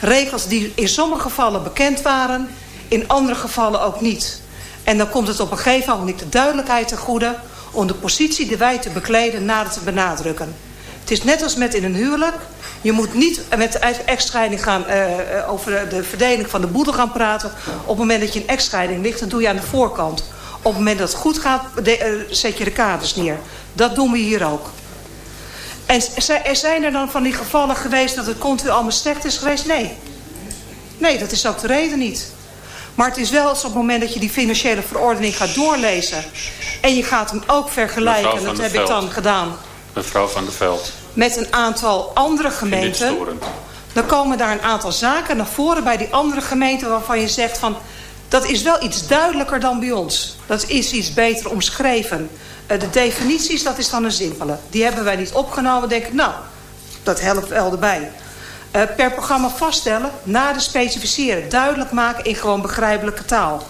Regels die in sommige gevallen bekend waren, in andere gevallen ook niet. En dan komt het op een gegeven moment de duidelijkheid ten goede... om de positie die wij te bekleden nader te benadrukken. Het is net als met in een huwelijk. Je moet niet met de echtscheiding gaan, uh, over de verdeling van de boedel gaan praten. Op het moment dat je een echtscheiding ligt, dan doe je aan de voorkant. Op het moment dat het goed gaat, de, uh, zet je de kaders neer. Dat doen we hier ook. En zijn er dan van die gevallen geweest dat het continu allemaal slecht is geweest? Nee. Nee, dat is ook de reden niet. Maar het is wel zo op het moment dat je die financiële verordening gaat doorlezen... en je gaat hem ook vergelijken, dat heb ik dan gedaan... Mevrouw van der Veld. Met een aantal andere gemeenten... Dan komen daar een aantal zaken naar voren bij die andere gemeenten... waarvan je zegt van, dat is wel iets duidelijker dan bij ons. Dat is iets beter omschreven. Eh, de definities, dat is dan een simpele. Die hebben wij niet opgenomen. Denk ik, nou, dat helpt wel erbij. Uh, per programma vaststellen, na de specificeren. Duidelijk maken in gewoon begrijpelijke taal.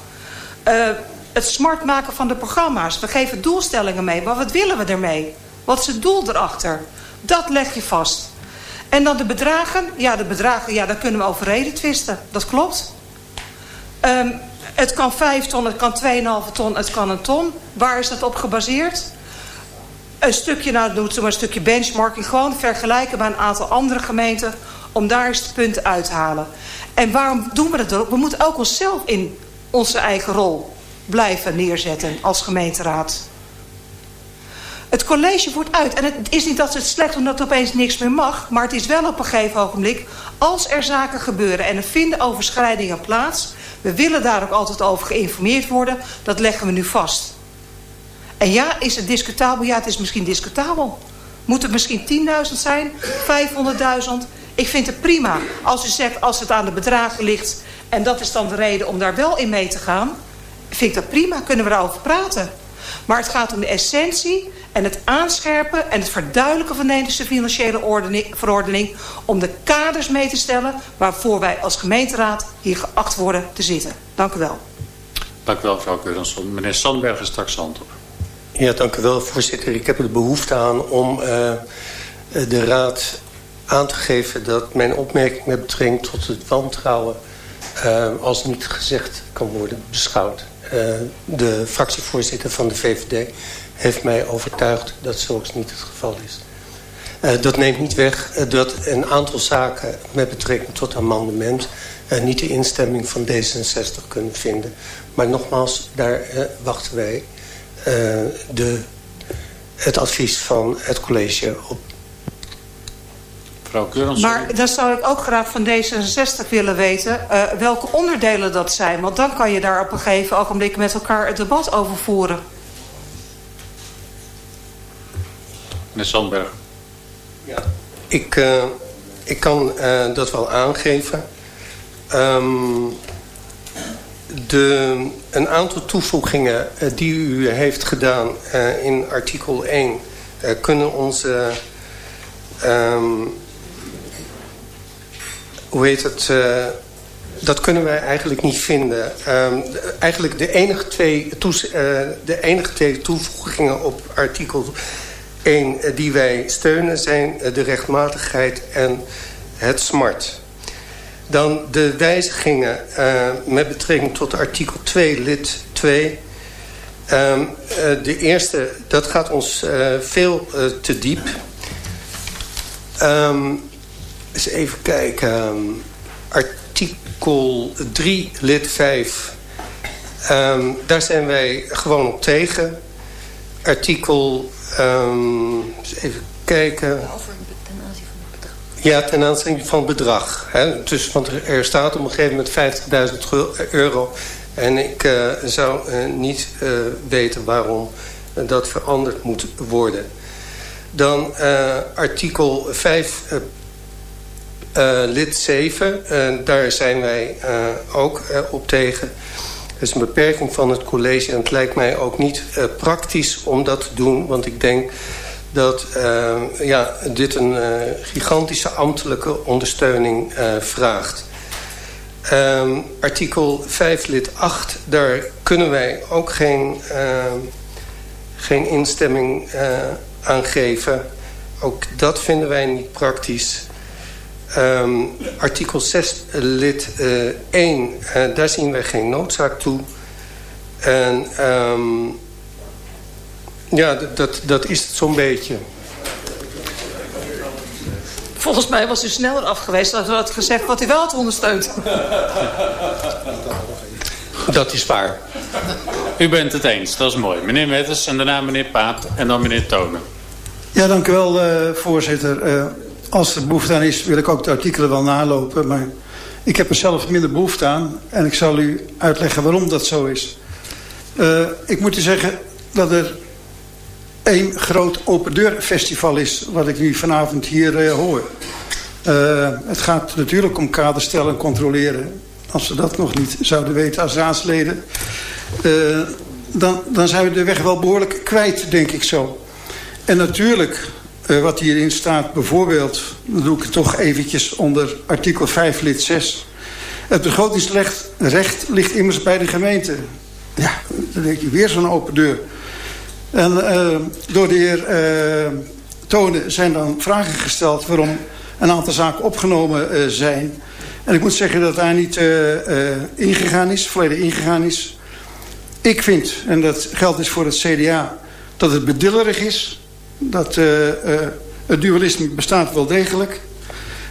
Uh, het smart maken van de programma's. We geven doelstellingen mee. Maar wat willen we ermee? Wat is het doel erachter? Dat leg je vast. En dan de bedragen. Ja, de bedragen, ja, daar kunnen we over reden twisten. Dat klopt. Um, het kan 5 ton, het kan 2,5 ton, het kan een ton. Waar is dat op gebaseerd? Een stukje, nou ze een stukje benchmarking. Gewoon vergelijken bij een aantal andere gemeenten. Om daar eens de punten uit te halen. En waarom doen we dat ook? We moeten ook onszelf in onze eigen rol blijven neerzetten als gemeenteraad. Het college voert uit. En het is niet dat het slecht omdat er opeens niks meer mag. Maar het is wel op een gegeven ogenblik. Als er zaken gebeuren en er vinden overschrijdingen plaats. We willen daar ook altijd over geïnformeerd worden. Dat leggen we nu vast. En ja, is het discutabel? Ja, het is misschien discutabel. Moet het misschien 10.000 zijn? 500.000? Ik vind het prima. Als u zegt, als het aan de bedragen ligt... en dat is dan de reden om daar wel in mee te gaan... vind ik dat prima. Kunnen we daarover praten. Maar het gaat om de essentie en het aanscherpen en het verduidelijken van de Nederlandse financiële verordening... om de kaders mee te stellen waarvoor wij als gemeenteraad hier geacht worden te zitten. Dank u wel. Dank u wel, mevrouw Keuransson. Meneer Sandberg is straks hand op. Ja, dank u wel, voorzitter. Ik heb er behoefte aan om uh, de raad aan te geven... dat mijn opmerking met betrekking tot het wantrouwen... Uh, als niet gezegd kan worden beschouwd. de fractievoorzitter van de VVD heeft mij overtuigd dat zulks niet het geval is. Uh, dat neemt niet weg uh, dat een aantal zaken met betrekking tot amendement... Uh, niet de instemming van D66 kunnen vinden. Maar nogmaals, daar wachten wij de, het advies van het college op. Maar dan zou ik ook graag van D66 willen weten welke onderdelen dat zijn. Want dan kan je daar op een gegeven ogenblik met elkaar het debat over voeren. Sandberg. Ja. Ik, uh, ik kan uh, dat wel aangeven. Um, de, een aantal toevoegingen uh, die u heeft gedaan in artikel 1... kunnen onze... Um, hoe heet het... dat kunnen wij eigenlijk niet vinden. De, eigenlijk de enige, twee de enige twee toevoegingen op artikel Eén, eh, die wij steunen zijn eh, de rechtmatigheid en het smart. Dan de wijzigingen uh, met betrekking tot artikel 2, lid 2. Um, uh, de eerste, dat gaat ons uh, veel te diep. Um, eens even kijken. Um, artikel 3, lid 5. daar zijn wij gewoon op tegen. Artikel Um, even kijken. Over ten aanzien van het bedrag. Ja, ten aanzien van het bedrag. Hè. Dus, want er staat op een gegeven moment 50.000 euro. En ik uh, zou uh, niet uh, weten waarom dat veranderd moet worden. Dan artikel 5, lid 7. daar zijn wij ook op tegen. Is een beperking van het college. En het lijkt mij ook niet uh, praktisch om dat te doen. Want ik denk dat uh, ja, dit een uh, gigantische ambtelijke ondersteuning vraagt. Um, artikel 5 lid 8, daar kunnen wij ook geen, geen instemming aan geven. Ook dat vinden wij niet praktisch. Um, artikel 6 lid uh, 1, uh, daar zien wij geen noodzaak toe. En um, ja, dat, dat is het zo'n beetje. Volgens mij was u sneller af geweest dan u had gezegd wat u wel had ondersteund. Dat is waar. U bent het eens, dat is mooi. Meneer Metters en daarna meneer Paap en dan meneer Tonen. Ja, dank u wel, uh, voorzitter. Als er behoefte aan is, wil ik ook de artikelen wel nalopen. Maar ik heb er zelf minder behoefte aan. En ik zal u uitleggen waarom dat zo is. Uh, ik moet u zeggen dat er één groot open deur festival is... wat ik nu vanavond hier uh, hoor. Uh, het gaat natuurlijk om kaderstellen en controleren. Als we dat nog niet zouden weten als raadsleden... dan, dan zijn we de weg wel behoorlijk kwijt, denk ik zo. En natuurlijk uh, wat hierin staat, bijvoorbeeld, dan doe ik toch eventjes onder artikel 5 lid 6. Het begrotingsrecht recht ligt immers bij de gemeente. Ja, dan denk je weer zo'n open deur. En uh, door de heer uh, Tonen zijn dan vragen gesteld waarom een aantal zaken opgenomen zijn. En ik moet zeggen dat daar niet ingegaan is, volledig ingegaan is. Ik vind, en dat geldt dus voor het CDA, dat het bedillerig is dat uh, uh, het dualisme bestaat wel degelijk.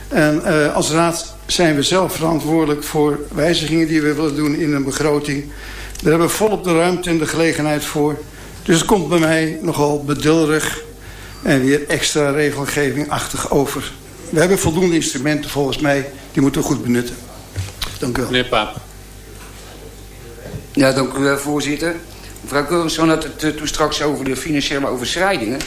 En uh, als raad zijn we zelf verantwoordelijk voor wijzigingen die we willen doen in een begroting. Daar hebben we volop de ruimte en de gelegenheid voor. Dus het komt bij mij nogal bedulrig en weer extra regelgevingachtig over. We hebben voldoende instrumenten volgens mij, die moeten we goed benutten. Dank u wel. Meneer Paap. Ja, dank u wel, voorzitter. Mevrouw Keurenson had het toen straks over de financiële overschrijdingen.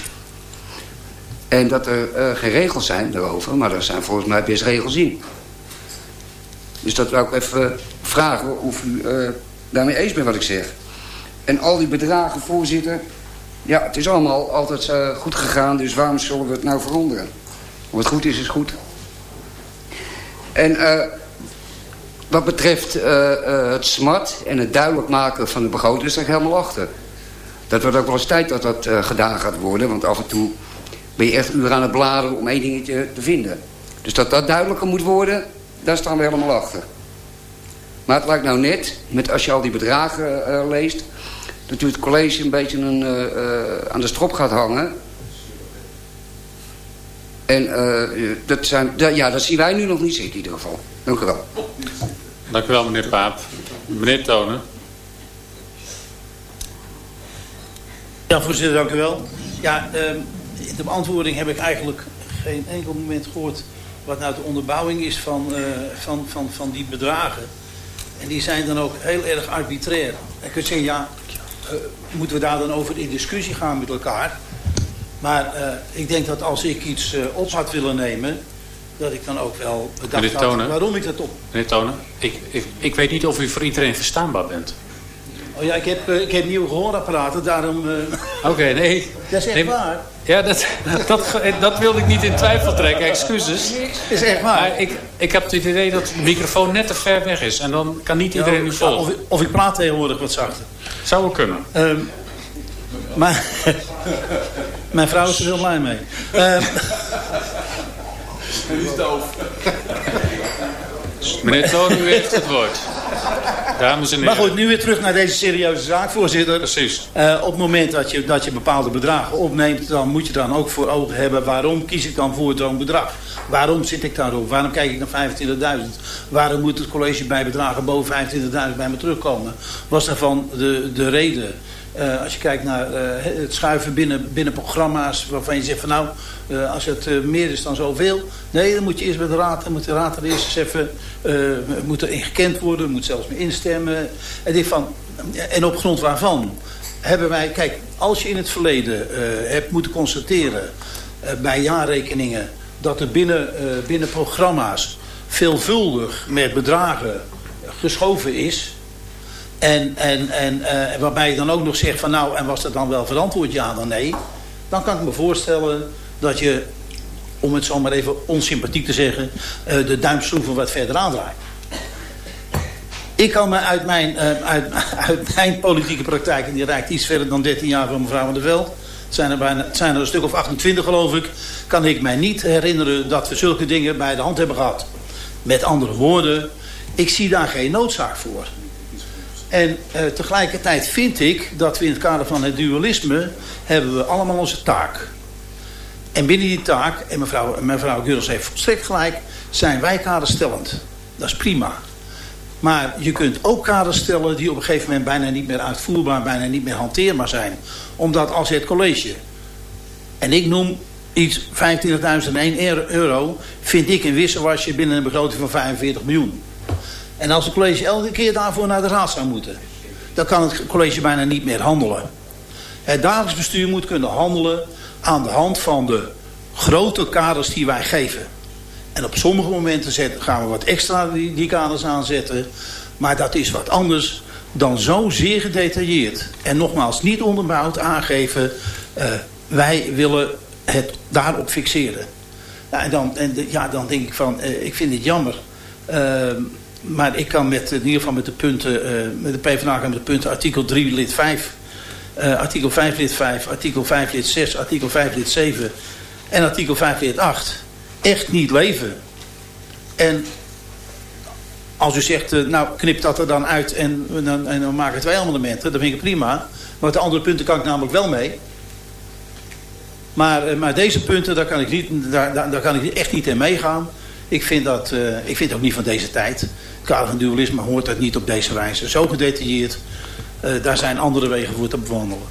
En dat er uh, geen regels zijn daarover. Maar er zijn volgens mij best regels in. Dus dat wil ik even vragen of u uh, daarmee eens bent wat ik zeg. En al die bedragen, voorzitter... Ja, het is allemaal altijd uh, goed gegaan. Dus waarom zullen we het nou veranderen? Wat goed is, is goed. En wat betreft het smart en het duidelijk maken van de begroting... sta ik helemaal achter. Dat wordt ook wel eens tijd dat dat gedaan gaat worden. Want af en toe ben je echt uren aan het bladeren om één dingetje te vinden. Dus dat dat duidelijker moet worden, daar staan we helemaal achter. Maar het lijkt nou net, met als je al die bedragen uh, leest... dat u het college een beetje een, uh, uh, aan de strop gaat hangen. En dat, zijn, ja, dat zien wij nu nog niet zitten in ieder geval. Dank u wel. Dank u wel, meneer Paap. Meneer Tonen. Ja, voorzitter, dank u wel. Ja, uh, in de beantwoording heb ik eigenlijk geen enkel moment gehoord... wat nou de onderbouwing is van, uh, van, van, van die bedragen. En die zijn dan ook heel erg arbitrair. En kun je zeggen, ja, uh, moeten we daar dan over in discussie gaan met elkaar? Maar ik denk dat als ik iets op had willen nemen dat ik dan ook wel bedacht had waarom ik dat op. Meneer Tonen, ik, ik, ik, weet niet of u voor iedereen verstaanbaar bent. Oh ja, ik heb, ik heb nieuwe gehoorapparaten, daarom... Oké, okay, nee. Dat is echt nee, waar. Ja, dat, dat, dat wilde ik niet in twijfel trekken, excuses. Is echt waar. Maar ik, ik heb het idee dat de microfoon net te ver weg is. En dan kan niet iedereen u volgen. Of, of, ik praat tegenwoordig wat zachter. Zou wel kunnen. Um, maar mijn vrouw is er heel blij mee. Um, Meneer Toon, u heeft het woord. Dames en heren. Maar goed, nu weer terug naar deze serieuze zaak, voorzitter. Precies. Uh, op het moment dat je, dat je bepaalde bedragen opneemt... dan moet je dan ook voor ogen hebben... waarom kies ik dan voor zo'n bedrag? Waarom zit ik daarop? Waarom kijk ik naar 25.000? Waarom moet het college bij bedragen boven 25.000 bij me terugkomen? Was daarvan de, de reden... Uh, als je kijkt naar uh, het schuiven binnen, binnen programma's waarvan je zegt van nou, uh, als het meer is dan zoveel. Nee, dan moet je eerst bij de raad, dan moet de raad er eerst eens even, moet erin gekend worden, moet zelfs mee instemmen. En, dit van, en op grond waarvan hebben wij, kijk, als je in het verleden hebt moeten constateren bij jaarrekeningen dat er binnen, binnen programma's veelvuldig met bedragen geschoven is en, en, en uh, waarbij je dan ook nog zegt van nou, en was dat dan wel verantwoord ja dan nee. Dan kan ik me voorstellen dat je, om het zo maar even onsympathiek te zeggen, uh, de duimschroeven wat verder aandraait. Ik kan me uit mijn, uh, uit, uit mijn politieke praktijk, en die reikt iets verder dan 13 jaar van mevrouw van der Veld. Het zijn, er bijna, het zijn er een stuk of 28 geloof ik. Kan ik mij niet herinneren dat we zulke dingen bij de hand hebben gehad. Met andere woorden, ik zie daar geen noodzaak voor. En uh, tegelijkertijd vind ik dat we in het kader van het dualisme... hebben we allemaal onze taak. En binnen die taak, en mevrouw, mevrouw heeft volstrekt gelijk... zijn wij kaderstellend. Dat is prima. Maar je kunt ook kaders stellen die op een gegeven moment bijna niet meer uitvoerbaar... bijna niet meer hanteerbaar zijn. Omdat als het college... en ik noem iets 25.001 euro... vind ik een wisselwasje binnen een begroting van 45 miljoen. En als het college elke keer daarvoor naar de raad zou moeten... dan kan het college bijna niet meer handelen. Het dagelijks bestuur moet kunnen handelen aan de hand van de grote kaders die wij geven. En op sommige momenten zetten, gaan we wat extra die, die kaders aanzetten. Maar dat is wat anders dan zo zeer gedetailleerd. En nogmaals niet onderbouwd aangeven... Uh, wij willen het daarop fixeren. Nou, en, dan, en ja, dan denk ik van, uh, ik vind het jammer... Uh, maar ik kan met, in ieder geval met de punten, uh, met de PvdA met de punten artikel 3 lid 5, uh, artikel 5 lid 5, artikel 5 lid 6, artikel 5 lid 7 en artikel 5 lid 8 echt niet leven. En als u zegt, uh, nou knip dat er dan uit en, dan, en dan maken twee amendementen, dan vind ik prima. Maar de andere punten kan ik namelijk wel mee. Maar, maar deze punten, daar kan, ik niet, daar, daar, kan ik echt niet in meegaan. Ik vind, dat, ik vind het ook niet van deze tijd. Het kader van dualisme hoort dat niet op deze wijze. Zo gedetailleerd. Uh, daar zijn andere wegen voor te bewandelen.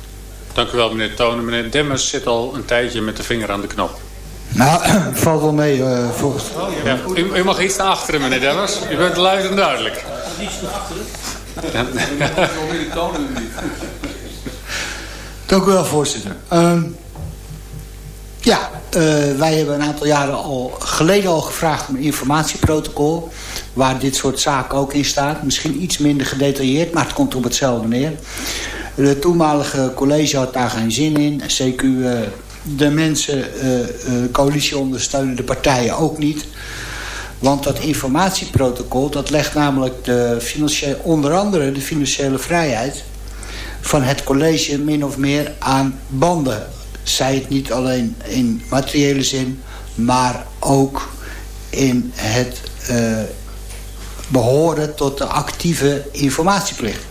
Dank u wel meneer Tonen. Meneer Demmers zit al een tijdje met de vinger aan de knop. Nou, valt wel mee. Uh, volgens... ja, u, u, mag iets naar achteren meneer Demmers. U bent luid en duidelijk. Iets naar achteren? Dank u wel voorzitter. Um, ja, uh, wij hebben een aantal jaren al geleden al gevraagd om een informatieprotocol. Waar dit soort zaken ook in staat. Misschien iets minder gedetailleerd, maar het komt op hetzelfde neer. De toenmalige college had daar geen zin in. CQ, uh, de mensen, uh, coalitie ondersteunende partijen ook niet. Want dat informatieprotocol, dat legt namelijk de onder andere de financiële vrijheid van het college min of meer aan banden zij het niet alleen in materiële zin, maar ook in het uh, behoren tot de actieve informatieplicht.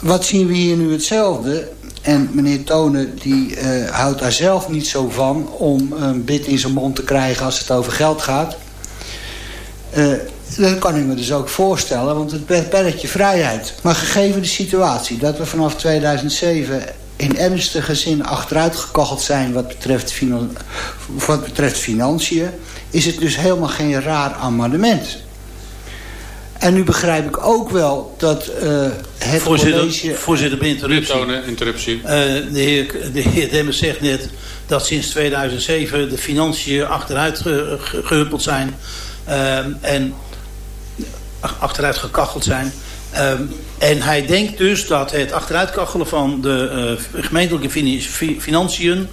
Wat zien we hier nu hetzelfde? En meneer Tonen die uh, houdt daar zelf niet zo van om een bit in zijn mond te krijgen als het over geld gaat. Uh, dat kan ik me dus ook voorstellen, want het beperkt je vrijheid. Maar gegeven de situatie dat we vanaf 2007 in ernstige zin achteruitgekacheld zijn wat betreft, wat betreft financiën... is het dus helemaal geen raar amendement. En nu begrijp ik ook wel dat uh, het voorzitter, college... Voorzitter, bij interruptie. interruptie. Uh, de, heer, de heer Demmers zegt net dat sinds 2007 de financiën achteruit ge, ge, gehuppeld zijn... Uh, en achteruit gekacheld zijn. Um, en hij denkt dus dat het achteruitkachelen van de uh, gemeentelijke financiën...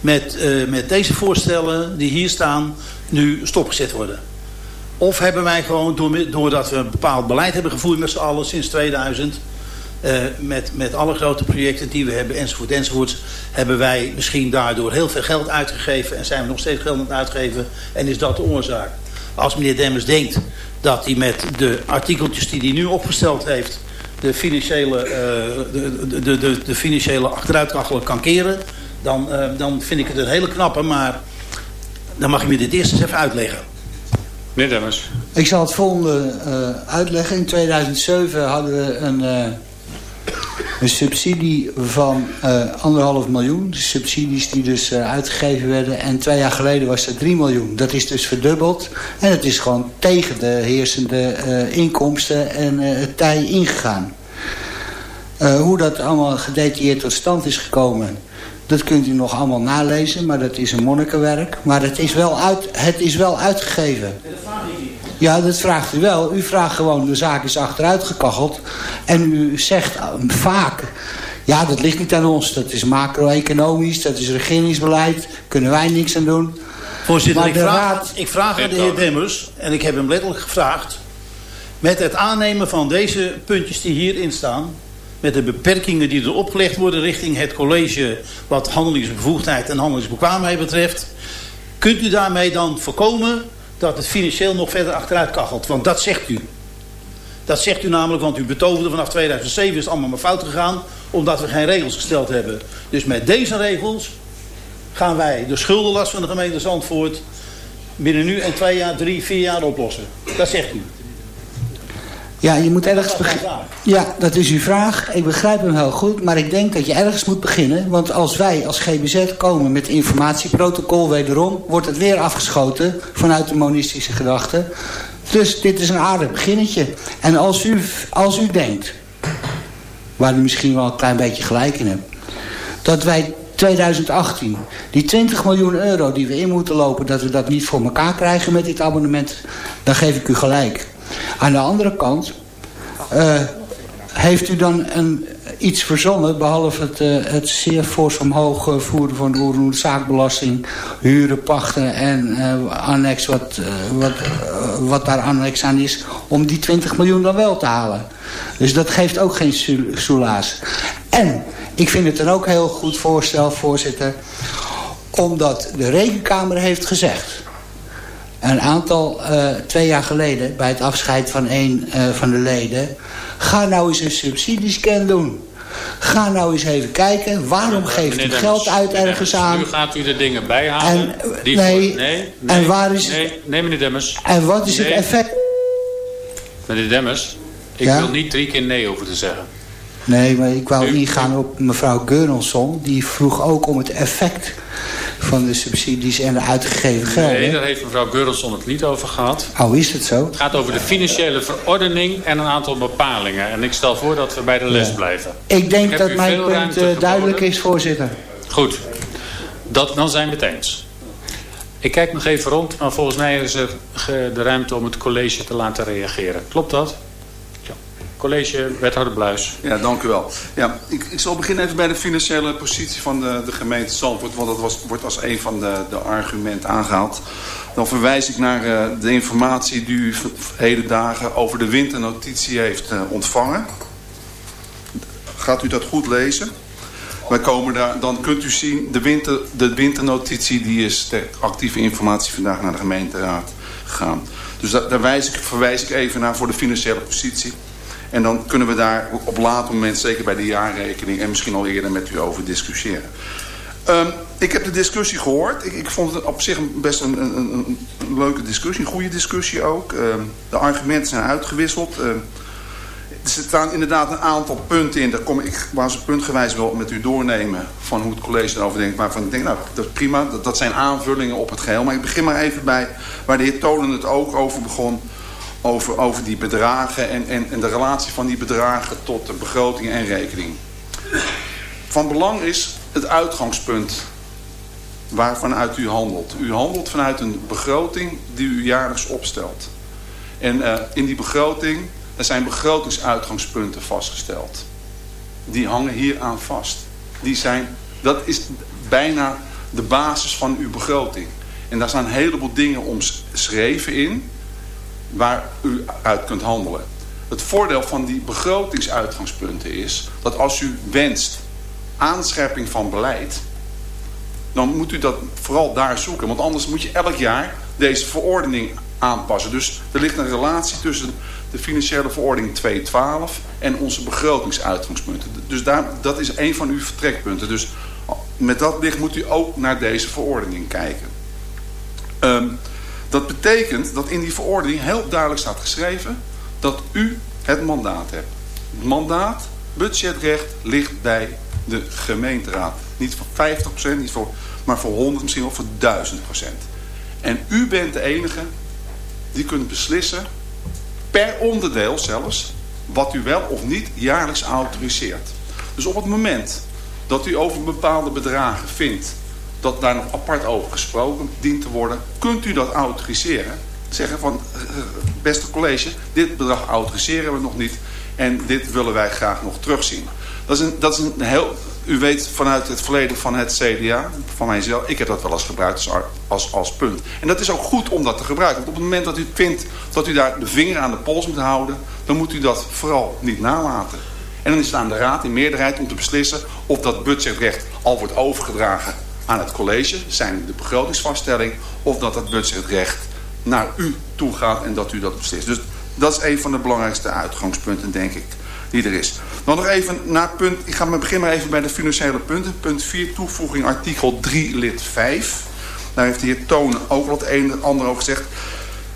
Met, uh, met deze voorstellen die hier staan nu stopgezet worden. Of hebben wij gewoon, door, doordat we een bepaald beleid hebben gevoerd met z'n allen sinds 2000... Uh, met, met alle grote projecten die we hebben enzovoort enzovoorts... hebben wij misschien daardoor heel veel geld uitgegeven... en zijn we nog steeds geld aan het uitgeven en is dat de oorzaak. Als meneer Demmers denkt dat hij met de artikeltjes die hij nu opgesteld heeft... de financiële, uh, de, de, de, de, financiële achteruitkachelen kan keren... Dan, uh, dan vind ik het een hele knappe, maar dan mag je me dit eerst eens even uitleggen. Meneer Demmers. Ik zal het volgende uh, uitleggen. In 2007 hadden we een, uh, een subsidie van uh, anderhalf miljoen. Subsidies die dus uitgegeven werden. En twee jaar geleden was dat 3 miljoen. Dat is dus verdubbeld. En het is gewoon tegen de heersende inkomsten en het tij ingegaan. hoe dat allemaal gedetailleerd tot stand is gekomen... Dat kunt u nog allemaal nalezen, maar dat is een monnikenwerk. Maar het is wel, uit, het is wel uitgegeven. Ja, dat vraagt u wel. U vraagt gewoon, de zaak is achteruit gekacheld. En u zegt vaak, ja, dat ligt niet aan ons. Dat is macro-economisch, dat is regeringsbeleid. Kunnen wij niks aan doen. Voorzitter, ik vraag, raad... ik vraag aan de heer Demmers, en ik heb hem letterlijk gevraagd... met het aannemen van deze puntjes die hierin staan met de beperkingen die er opgelegd worden richting het college wat handelingsbevoegdheid en handelingsbekwaamheid betreft. Kunt u daarmee dan voorkomen dat het financieel nog verder achteruit kachelt? Want dat zegt u. Dat zegt u namelijk, want u betoverde vanaf 2007 is het allemaal maar fout gegaan, omdat we geen regels gesteld hebben. Dus met deze regels gaan wij de schuldenlast van de gemeente Zandvoort binnen nu en twee jaar, drie, vier jaar oplossen. Dat zegt u. Ja, je moet ergens beginnen. Ja, dat is uw vraag. Ik begrijp hem heel goed. Maar ik denk dat je ergens moet beginnen. Want als wij als GBZ komen met informatieprotocol wederom... wordt het weer afgeschoten vanuit de monistische gedachte. Dus dit is een aardig beginnetje. En als u, als u denkt... waar u misschien wel een klein beetje gelijk in hebt... dat wij 2018, die 20 miljoen euro die we in moeten lopen... dat we dat niet voor elkaar krijgen met dit abonnement... dan geef ik u gelijk. Aan de andere kant uh, heeft u dan een, iets verzonnen... behalve het, uh, het zeer fors omhoog uh, voeren van de oerenoer zaakbelasting... huren, pachten en annex wat, wat, wat daar annex aan is... om die 20 miljoen dan wel te halen. Dus dat geeft ook geen soelaas. En ik vind het dan ook heel goed voorstel, voorzitter... omdat de rekenkamer heeft gezegd een aantal, uh, twee jaar geleden, bij het afscheid van een uh, van de leden... ga nou eens een subsidiescan doen. Ga nou eens even kijken, waarom ja, geeft u geld uit ergens aan? Nu gaat u de dingen bijhalen. En, die nee, voor, nee, nee, en waar is nee, nee, meneer Demmers. En wat is het effect? Meneer Demmers, ik Ja? wil niet drie keer nee hoeven te zeggen. Nee, maar ik wou ingaan op mevrouw Geuronsson. Die vroeg ook om het effect van de subsidies en de uitgegeven gelden. Nee, daar heeft mevrouw Geurelson het niet over gehad. Oh, is het zo? Het gaat over de financiële verordening en een aantal bepalingen. En ik stel voor dat we bij de les Ja. blijven. Ik denk dat mijn punt eh, duidelijk is, voorzitter. Goed, dat, dan zijn we het eens. Ik kijk nog even rond, maar volgens mij is er de ruimte om het college te laten reageren. Klopt dat? College, wethouder Bluis. Ja, dank u wel. Ja, ik, ik zal beginnen even bij de financiële positie van de, de gemeente Zandvoort. Want dat was, wordt als een van de, de argumenten aangehaald. Dan verwijs ik naar eh, de informatie die u heden dagen over de winternotitie heeft eh, ontvangen. Gaat u dat goed lezen? Wij komen daar, dan kunt u zien, de, winter, de winternotitie die is ter actieve informatie vandaag naar de gemeenteraad gegaan. Dus daar wijs ik, verwijs ik even naar voor de financiële positie. En dan kunnen we daar op later moment, zeker bij de jaarrekening... en misschien al eerder met u over discussiëren. Um, ik heb de discussie gehoord. Ik, ik vond het op zich best een, een, een, leuke discussie. Een goede discussie ook. Um, de argumenten zijn uitgewisseld. Um, er staan inderdaad een aantal punten in. Daar kom ik, waar ze puntgewijs wel met u doornemen... van hoe het college erover denkt. Maar van, ik denk, nou, dat is prima. Dat, dat zijn aanvullingen op het geheel. Maar ik begin maar even bij waar de heer Tolen het ook over begon... over, over die bedragen en, en, en de relatie van die bedragen... tot de begroting en rekening. Van belang is het uitgangspunt waarvanuit u handelt. U handelt vanuit een begroting die u jaarlijks opstelt. En uh, in die begroting er zijn begrotingsuitgangspunten vastgesteld. Die hangen hier aan vast. Die zijn, dat is bijna de basis van uw begroting. En daar staan een heleboel dingen omschreven in waar u uit kunt handelen. Het voordeel van die begrotingsuitgangspunten is dat als u wenst aanscherping van beleid, dan moet u dat vooral daar zoeken. Want anders moet je elk jaar deze verordening aanpassen. Dus er ligt een relatie tussen de financiële verordening 212 en onze begrotingsuitgangspunten. Dus daar, dat is een van uw vertrekpunten. Dus met dat licht moet u ook naar deze verordening kijken. Um, dat betekent dat in die verordening heel duidelijk staat geschreven dat u het mandaat hebt. Het mandaat, budgetrecht, ligt bij de gemeenteraad. Niet voor 50%, niet voor, maar voor 100, misschien wel voor 1000%. En u bent de enige die kunt beslissen, per onderdeel zelfs, wat u wel of niet jaarlijks autoriseert. Dus op het moment dat u over bepaalde bedragen vindt dat daar nog apart over gesproken dient te worden, kunt u dat autoriseren. Zeggen van, eh, beste college, dit bedrag autoriseren we nog niet en dit willen wij graag nog terugzien. Dat is een, dat is een heel... U weet vanuit het verleden van het CDA, van mijzelf, ik heb dat wel eens gebruikt als, als, als punt. En dat is ook goed om dat te gebruiken. Want op het moment dat u vindt dat u daar de vinger aan de pols moet houden, dan moet u dat vooral niet nalaten. En dan is het aan de raad in meerderheid om te beslissen of dat budgetrecht al wordt overgedragen aan het college, zijn de begrotingsvaststelling, of dat dat budgetrecht naar u toe gaat en dat u dat beslist. Dus dat is een van de belangrijkste uitgangspunten, denk ik die er is. Dan nog even naar punt, ik ga maar beginnen even bij de financiële punten. Punt 4, toevoeging artikel 3 lid 5. Daar heeft de heer Tonen ook wat een en ander over gezegd.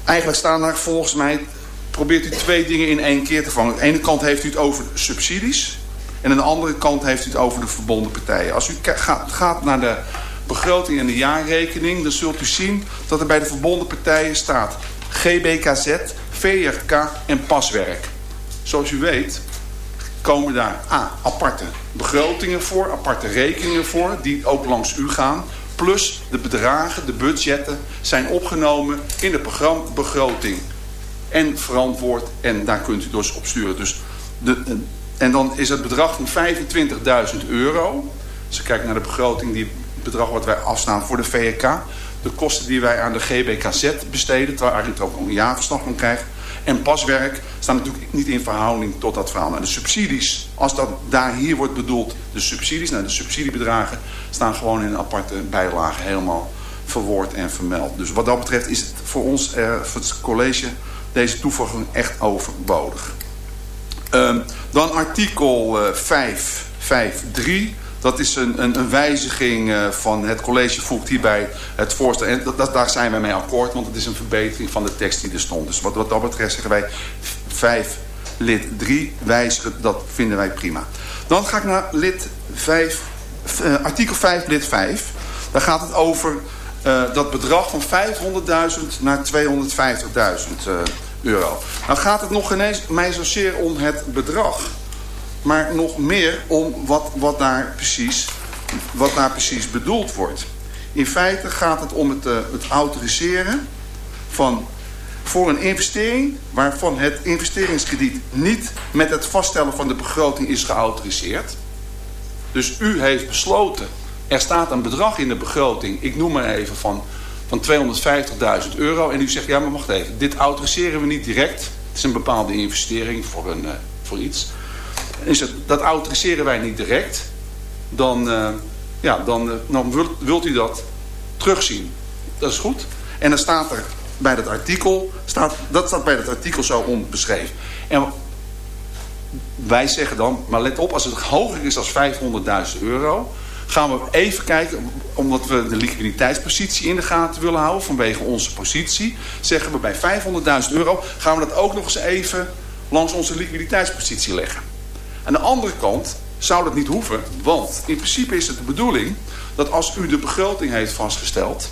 Eigenlijk staan daar volgens mij, probeert u twee dingen in één keer te vangen. Aan de ene kant heeft u het over subsidies. En aan de andere kant heeft u het over de verbonden partijen. Als u gaat naar de begroting en de jaarrekening... dan zult u zien dat er bij de verbonden partijen staat... GBKZ, VRK en paswerk. Zoals u weet komen daar A, aparte begrotingen voor, aparte rekeningen voor, die ook langs u gaan. Plus de bedragen, de budgetten zijn opgenomen in de begroting en verantwoord en daar kunt u dus op sturen. Dus de, en dan is het bedrag van 25.000 euro. Als je kijkt naar de begroting, die bedrag wat wij afstaan voor de VK. De kosten die wij aan de GBKZ besteden, waar eigenlijk ook een jaarverslag van krijgt. En paswerk staat natuurlijk niet in verhouding tot dat verhaal. Nou, de subsidies, als dat daar hier wordt bedoeld, de subsidies, nou, de subsidiebedragen staan gewoon in een aparte bijlage helemaal verwoord en vermeld. Dus wat dat betreft is het voor ons, eh, voor het college, deze toevoeging echt overbodig. Um, dan artikel uh, 5, 5, 3. Dat is een, een, een wijziging uh, van het college voegt hierbij het voorstel. En dat, daar zijn wij mee akkoord, want het is een verbetering van de tekst die er stond. Dus wat, wat dat betreft zeggen wij 5 lid 3 wijzigen, dat vinden wij prima. Dan ga ik naar lid 5, uh, eh, artikel 5 lid 5. Daar gaat het over uh, dat bedrag van 500.000 naar 250.000 uh, euro. Dan gaat het nog ineens mij zozeer om het bedrag maar nog meer om wat, wat, daar, precies, wat daar precies bedoeld wordt. In feite gaat het om het, uh, het autoriseren van voor een investering waarvan het investeringskrediet niet met het vaststellen van de begroting is geautoriseerd. Dus u heeft besloten, er staat een bedrag in de begroting, ik noem maar even van, van 250.000 euro. En u zegt, ja maar wacht even, dit autoriseren we niet direct. Het is een bepaalde investering voor, een, uh, voor iets is het, dat autoriseren wij niet direct, dan, uh, ja, dan, uh, dan wilt, wilt, u dat terugzien. Dat is goed. En dan staat er bij dat artikel, staat, dat staat bij dat artikel zo onbeschreven. En wij zeggen dan, maar let op, als het hoger is dan 500.000 euro... gaan we even kijken, omdat we de liquiditeitspositie in de gaten willen houden... vanwege onze positie, zeggen we bij 500.000 euro... gaan we dat ook nog eens even langs onze liquiditeitspositie leggen. Aan de andere kant zou dat niet hoeven, want in principe is het de bedoeling... dat als u de begroting heeft vastgesteld...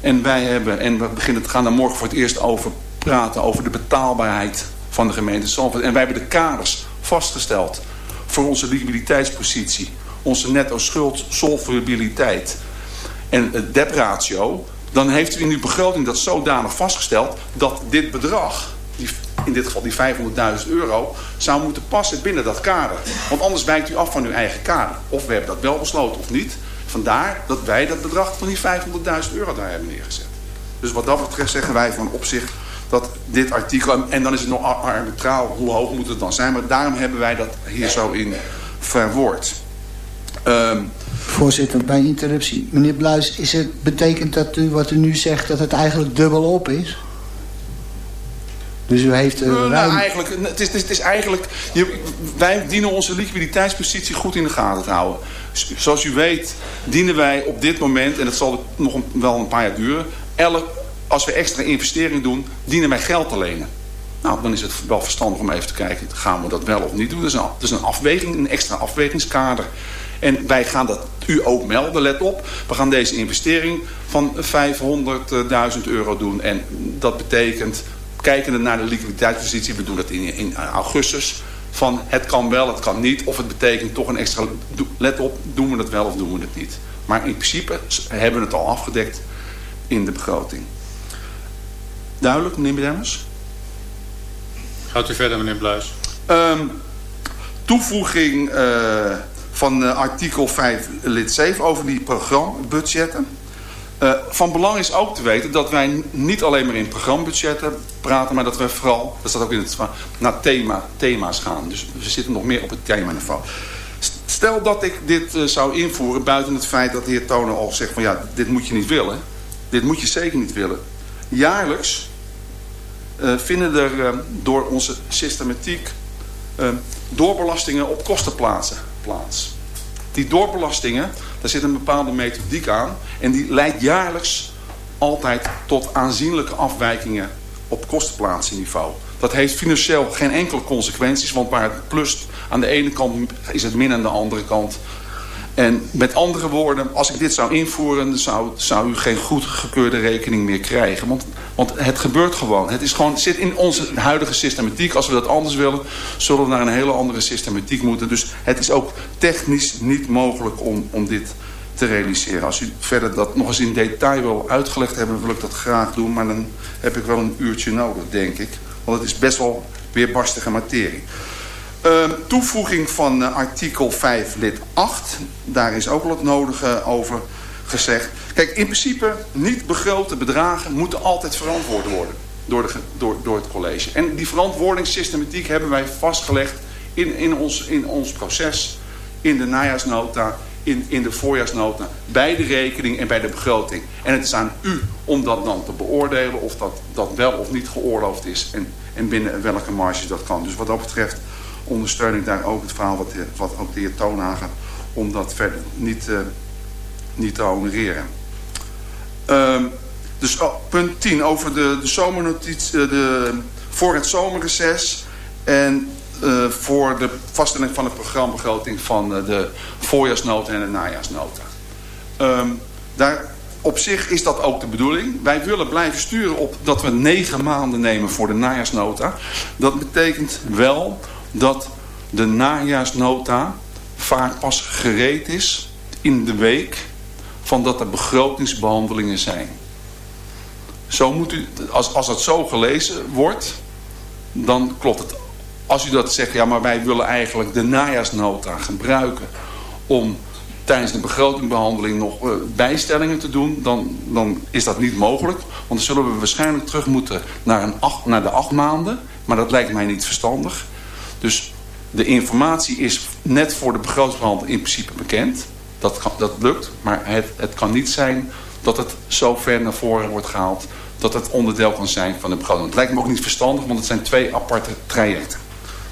en wij hebben, en we beginnen gaan daar morgen voor het eerst over praten... over de betaalbaarheid van de gemeente en wij hebben de kaders vastgesteld voor onze liquiditeitspositie, onze netto schuld solvabiliteit en het debratio, dan heeft u in uw begroting dat zodanig vastgesteld dat dit bedrag, die, in dit geval die 500.000 euro, zou moeten passen binnen dat kader. Want anders wijkt u af van uw eigen kader. Of we hebben dat wel besloten of niet. Vandaar dat wij dat bedrag van die 500.000 euro daar hebben neergezet. Dus wat dat betreft zeggen wij van opzicht dat dit artikel... en dan is het nog arbitraal, hoe hoog moet het dan zijn... maar daarom hebben wij dat hier zo in verwoord. Um, Voorzitter, bij interruptie. Meneer Bluis, is het, betekent dat u wat u nu zegt... dat het eigenlijk dubbel op is? Dus u heeft uh, nou, ruim... eigenlijk, het is, het is eigenlijk... Je, wij dienen onze liquiditeitspositie goed in de gaten te houden. Zoals u weet dienen wij op dit moment... en dat zal nog een, wel een paar jaar duren... elk als we extra investering doen, dienen wij geld te lenen. Nou, dan is het wel verstandig om even te kijken, gaan we dat wel of niet doen. Dat is een, dat is een afweging, een extra afwegingskader. En wij gaan dat u ook melden, let op. We gaan deze investering van 500.000 euro doen. En dat betekent, kijkende naar de liquiditeitspositie, we doen dat in, in augustus, van het kan wel, het kan niet. Of het betekent toch een extra, let op, doen we het wel of doen we het niet. Maar in principe hebben we het al afgedekt in de begroting. Duidelijk, meneer Bedemmers? Gaat u verder, meneer Bluis. Um, toevoeging uh, van uh, artikel 5 lid 7 over die programbudgetten. Uh, van belang is ook te weten dat wij niet alleen maar in programbudgetten praten, maar dat we vooral, dat staat ook in het naar thema, thema's gaan. Dus we zitten nog meer op het thema-niveau. Stel dat ik dit uh, zou invoeren, buiten het feit dat de heer Toner al zegt van ja, dit moet je niet willen. Dit moet je zeker niet willen. Jaarlijks uh, vinden er door onze systematiek doorbelastingen op kostenplaatsen plaats. Die doorbelastingen, daar zit een bepaalde methodiek aan. En die leidt jaarlijks altijd tot aanzienlijke afwijkingen op kostenplaatsniveau. Dat heeft financieel geen enkele consequenties, want waar het plust aan de ene kant is het min aan de andere kant en met andere woorden, als ik dit zou invoeren... zou, zou u geen goedgekeurde rekening meer krijgen. Want, want het gebeurt gewoon. Het is gewoon, zit in onze huidige systematiek. Als we dat anders willen, zullen we naar een hele andere systematiek moeten. Dus het is ook technisch niet mogelijk om, om dit te realiseren. Als u verder dat nog eens in detail wil uitgelegd hebben... wil ik dat graag doen, maar dan heb ik wel een uurtje nodig, denk ik. Want het is best wel weerbarstige materie. Uh, toevoeging van uh, artikel 5 lid 8. Daar is ook wel het nodige over gezegd. Kijk, in principe niet begrote bedragen moeten altijd verantwoord worden door, de, door, door het college. En die verantwoordingssystematiek hebben wij vastgelegd in, in, ons, in ons proces, in de najaarsnota, in, in de voorjaarsnota, bij de rekening en bij de begroting. En het is aan u om dat dan te beoordelen of dat, dat wel of niet geoorloofd is en, en binnen welke marge dat kan. Dus wat dat betreft ondersteun ik daar ook het verhaal wat, wat ook de heer Toonhagen om dat verder niet, uh, niet te honoreren. Um, dus oh, punt 10 over de, de zomernotitie, uh, de, voor het zomerreces en uh, voor de vaststelling van de programbegroting van de voorjaarsnota en de najaarsnota. Um, daar, op zich is dat ook de bedoeling. Wij willen blijven sturen op dat we negen maanden nemen voor de najaarsnota. Dat betekent wel dat de najaarsnota vaak pas gereed is in de week van dat er begrotingsbehandelingen zijn. Zo moet u, als, als het zo gelezen wordt, dan klopt het. Als u dat zegt, ja maar wij willen eigenlijk de najaarsnota gebruiken om tijdens de begrotingbehandeling nog uh, bijstellingen te doen, dan, dan is dat niet mogelijk. Want dan zullen we waarschijnlijk terug moeten naar, een acht, naar de acht maanden. Maar dat lijkt mij niet verstandig. Dus de informatie is net voor de begrotingsbehandeling in principe bekend. Dat, dat lukt, maar het, het kan niet zijn dat het zo ver naar voren wordt gehaald dat het onderdeel kan zijn van de begroting. Het lijkt me ook niet verstandig, want het zijn twee aparte trajecten.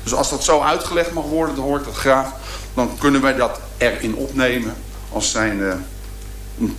Dus als dat zo uitgelegd mag worden, dan hoor ik dat graag. Dan kunnen wij dat erin opnemen als zijn een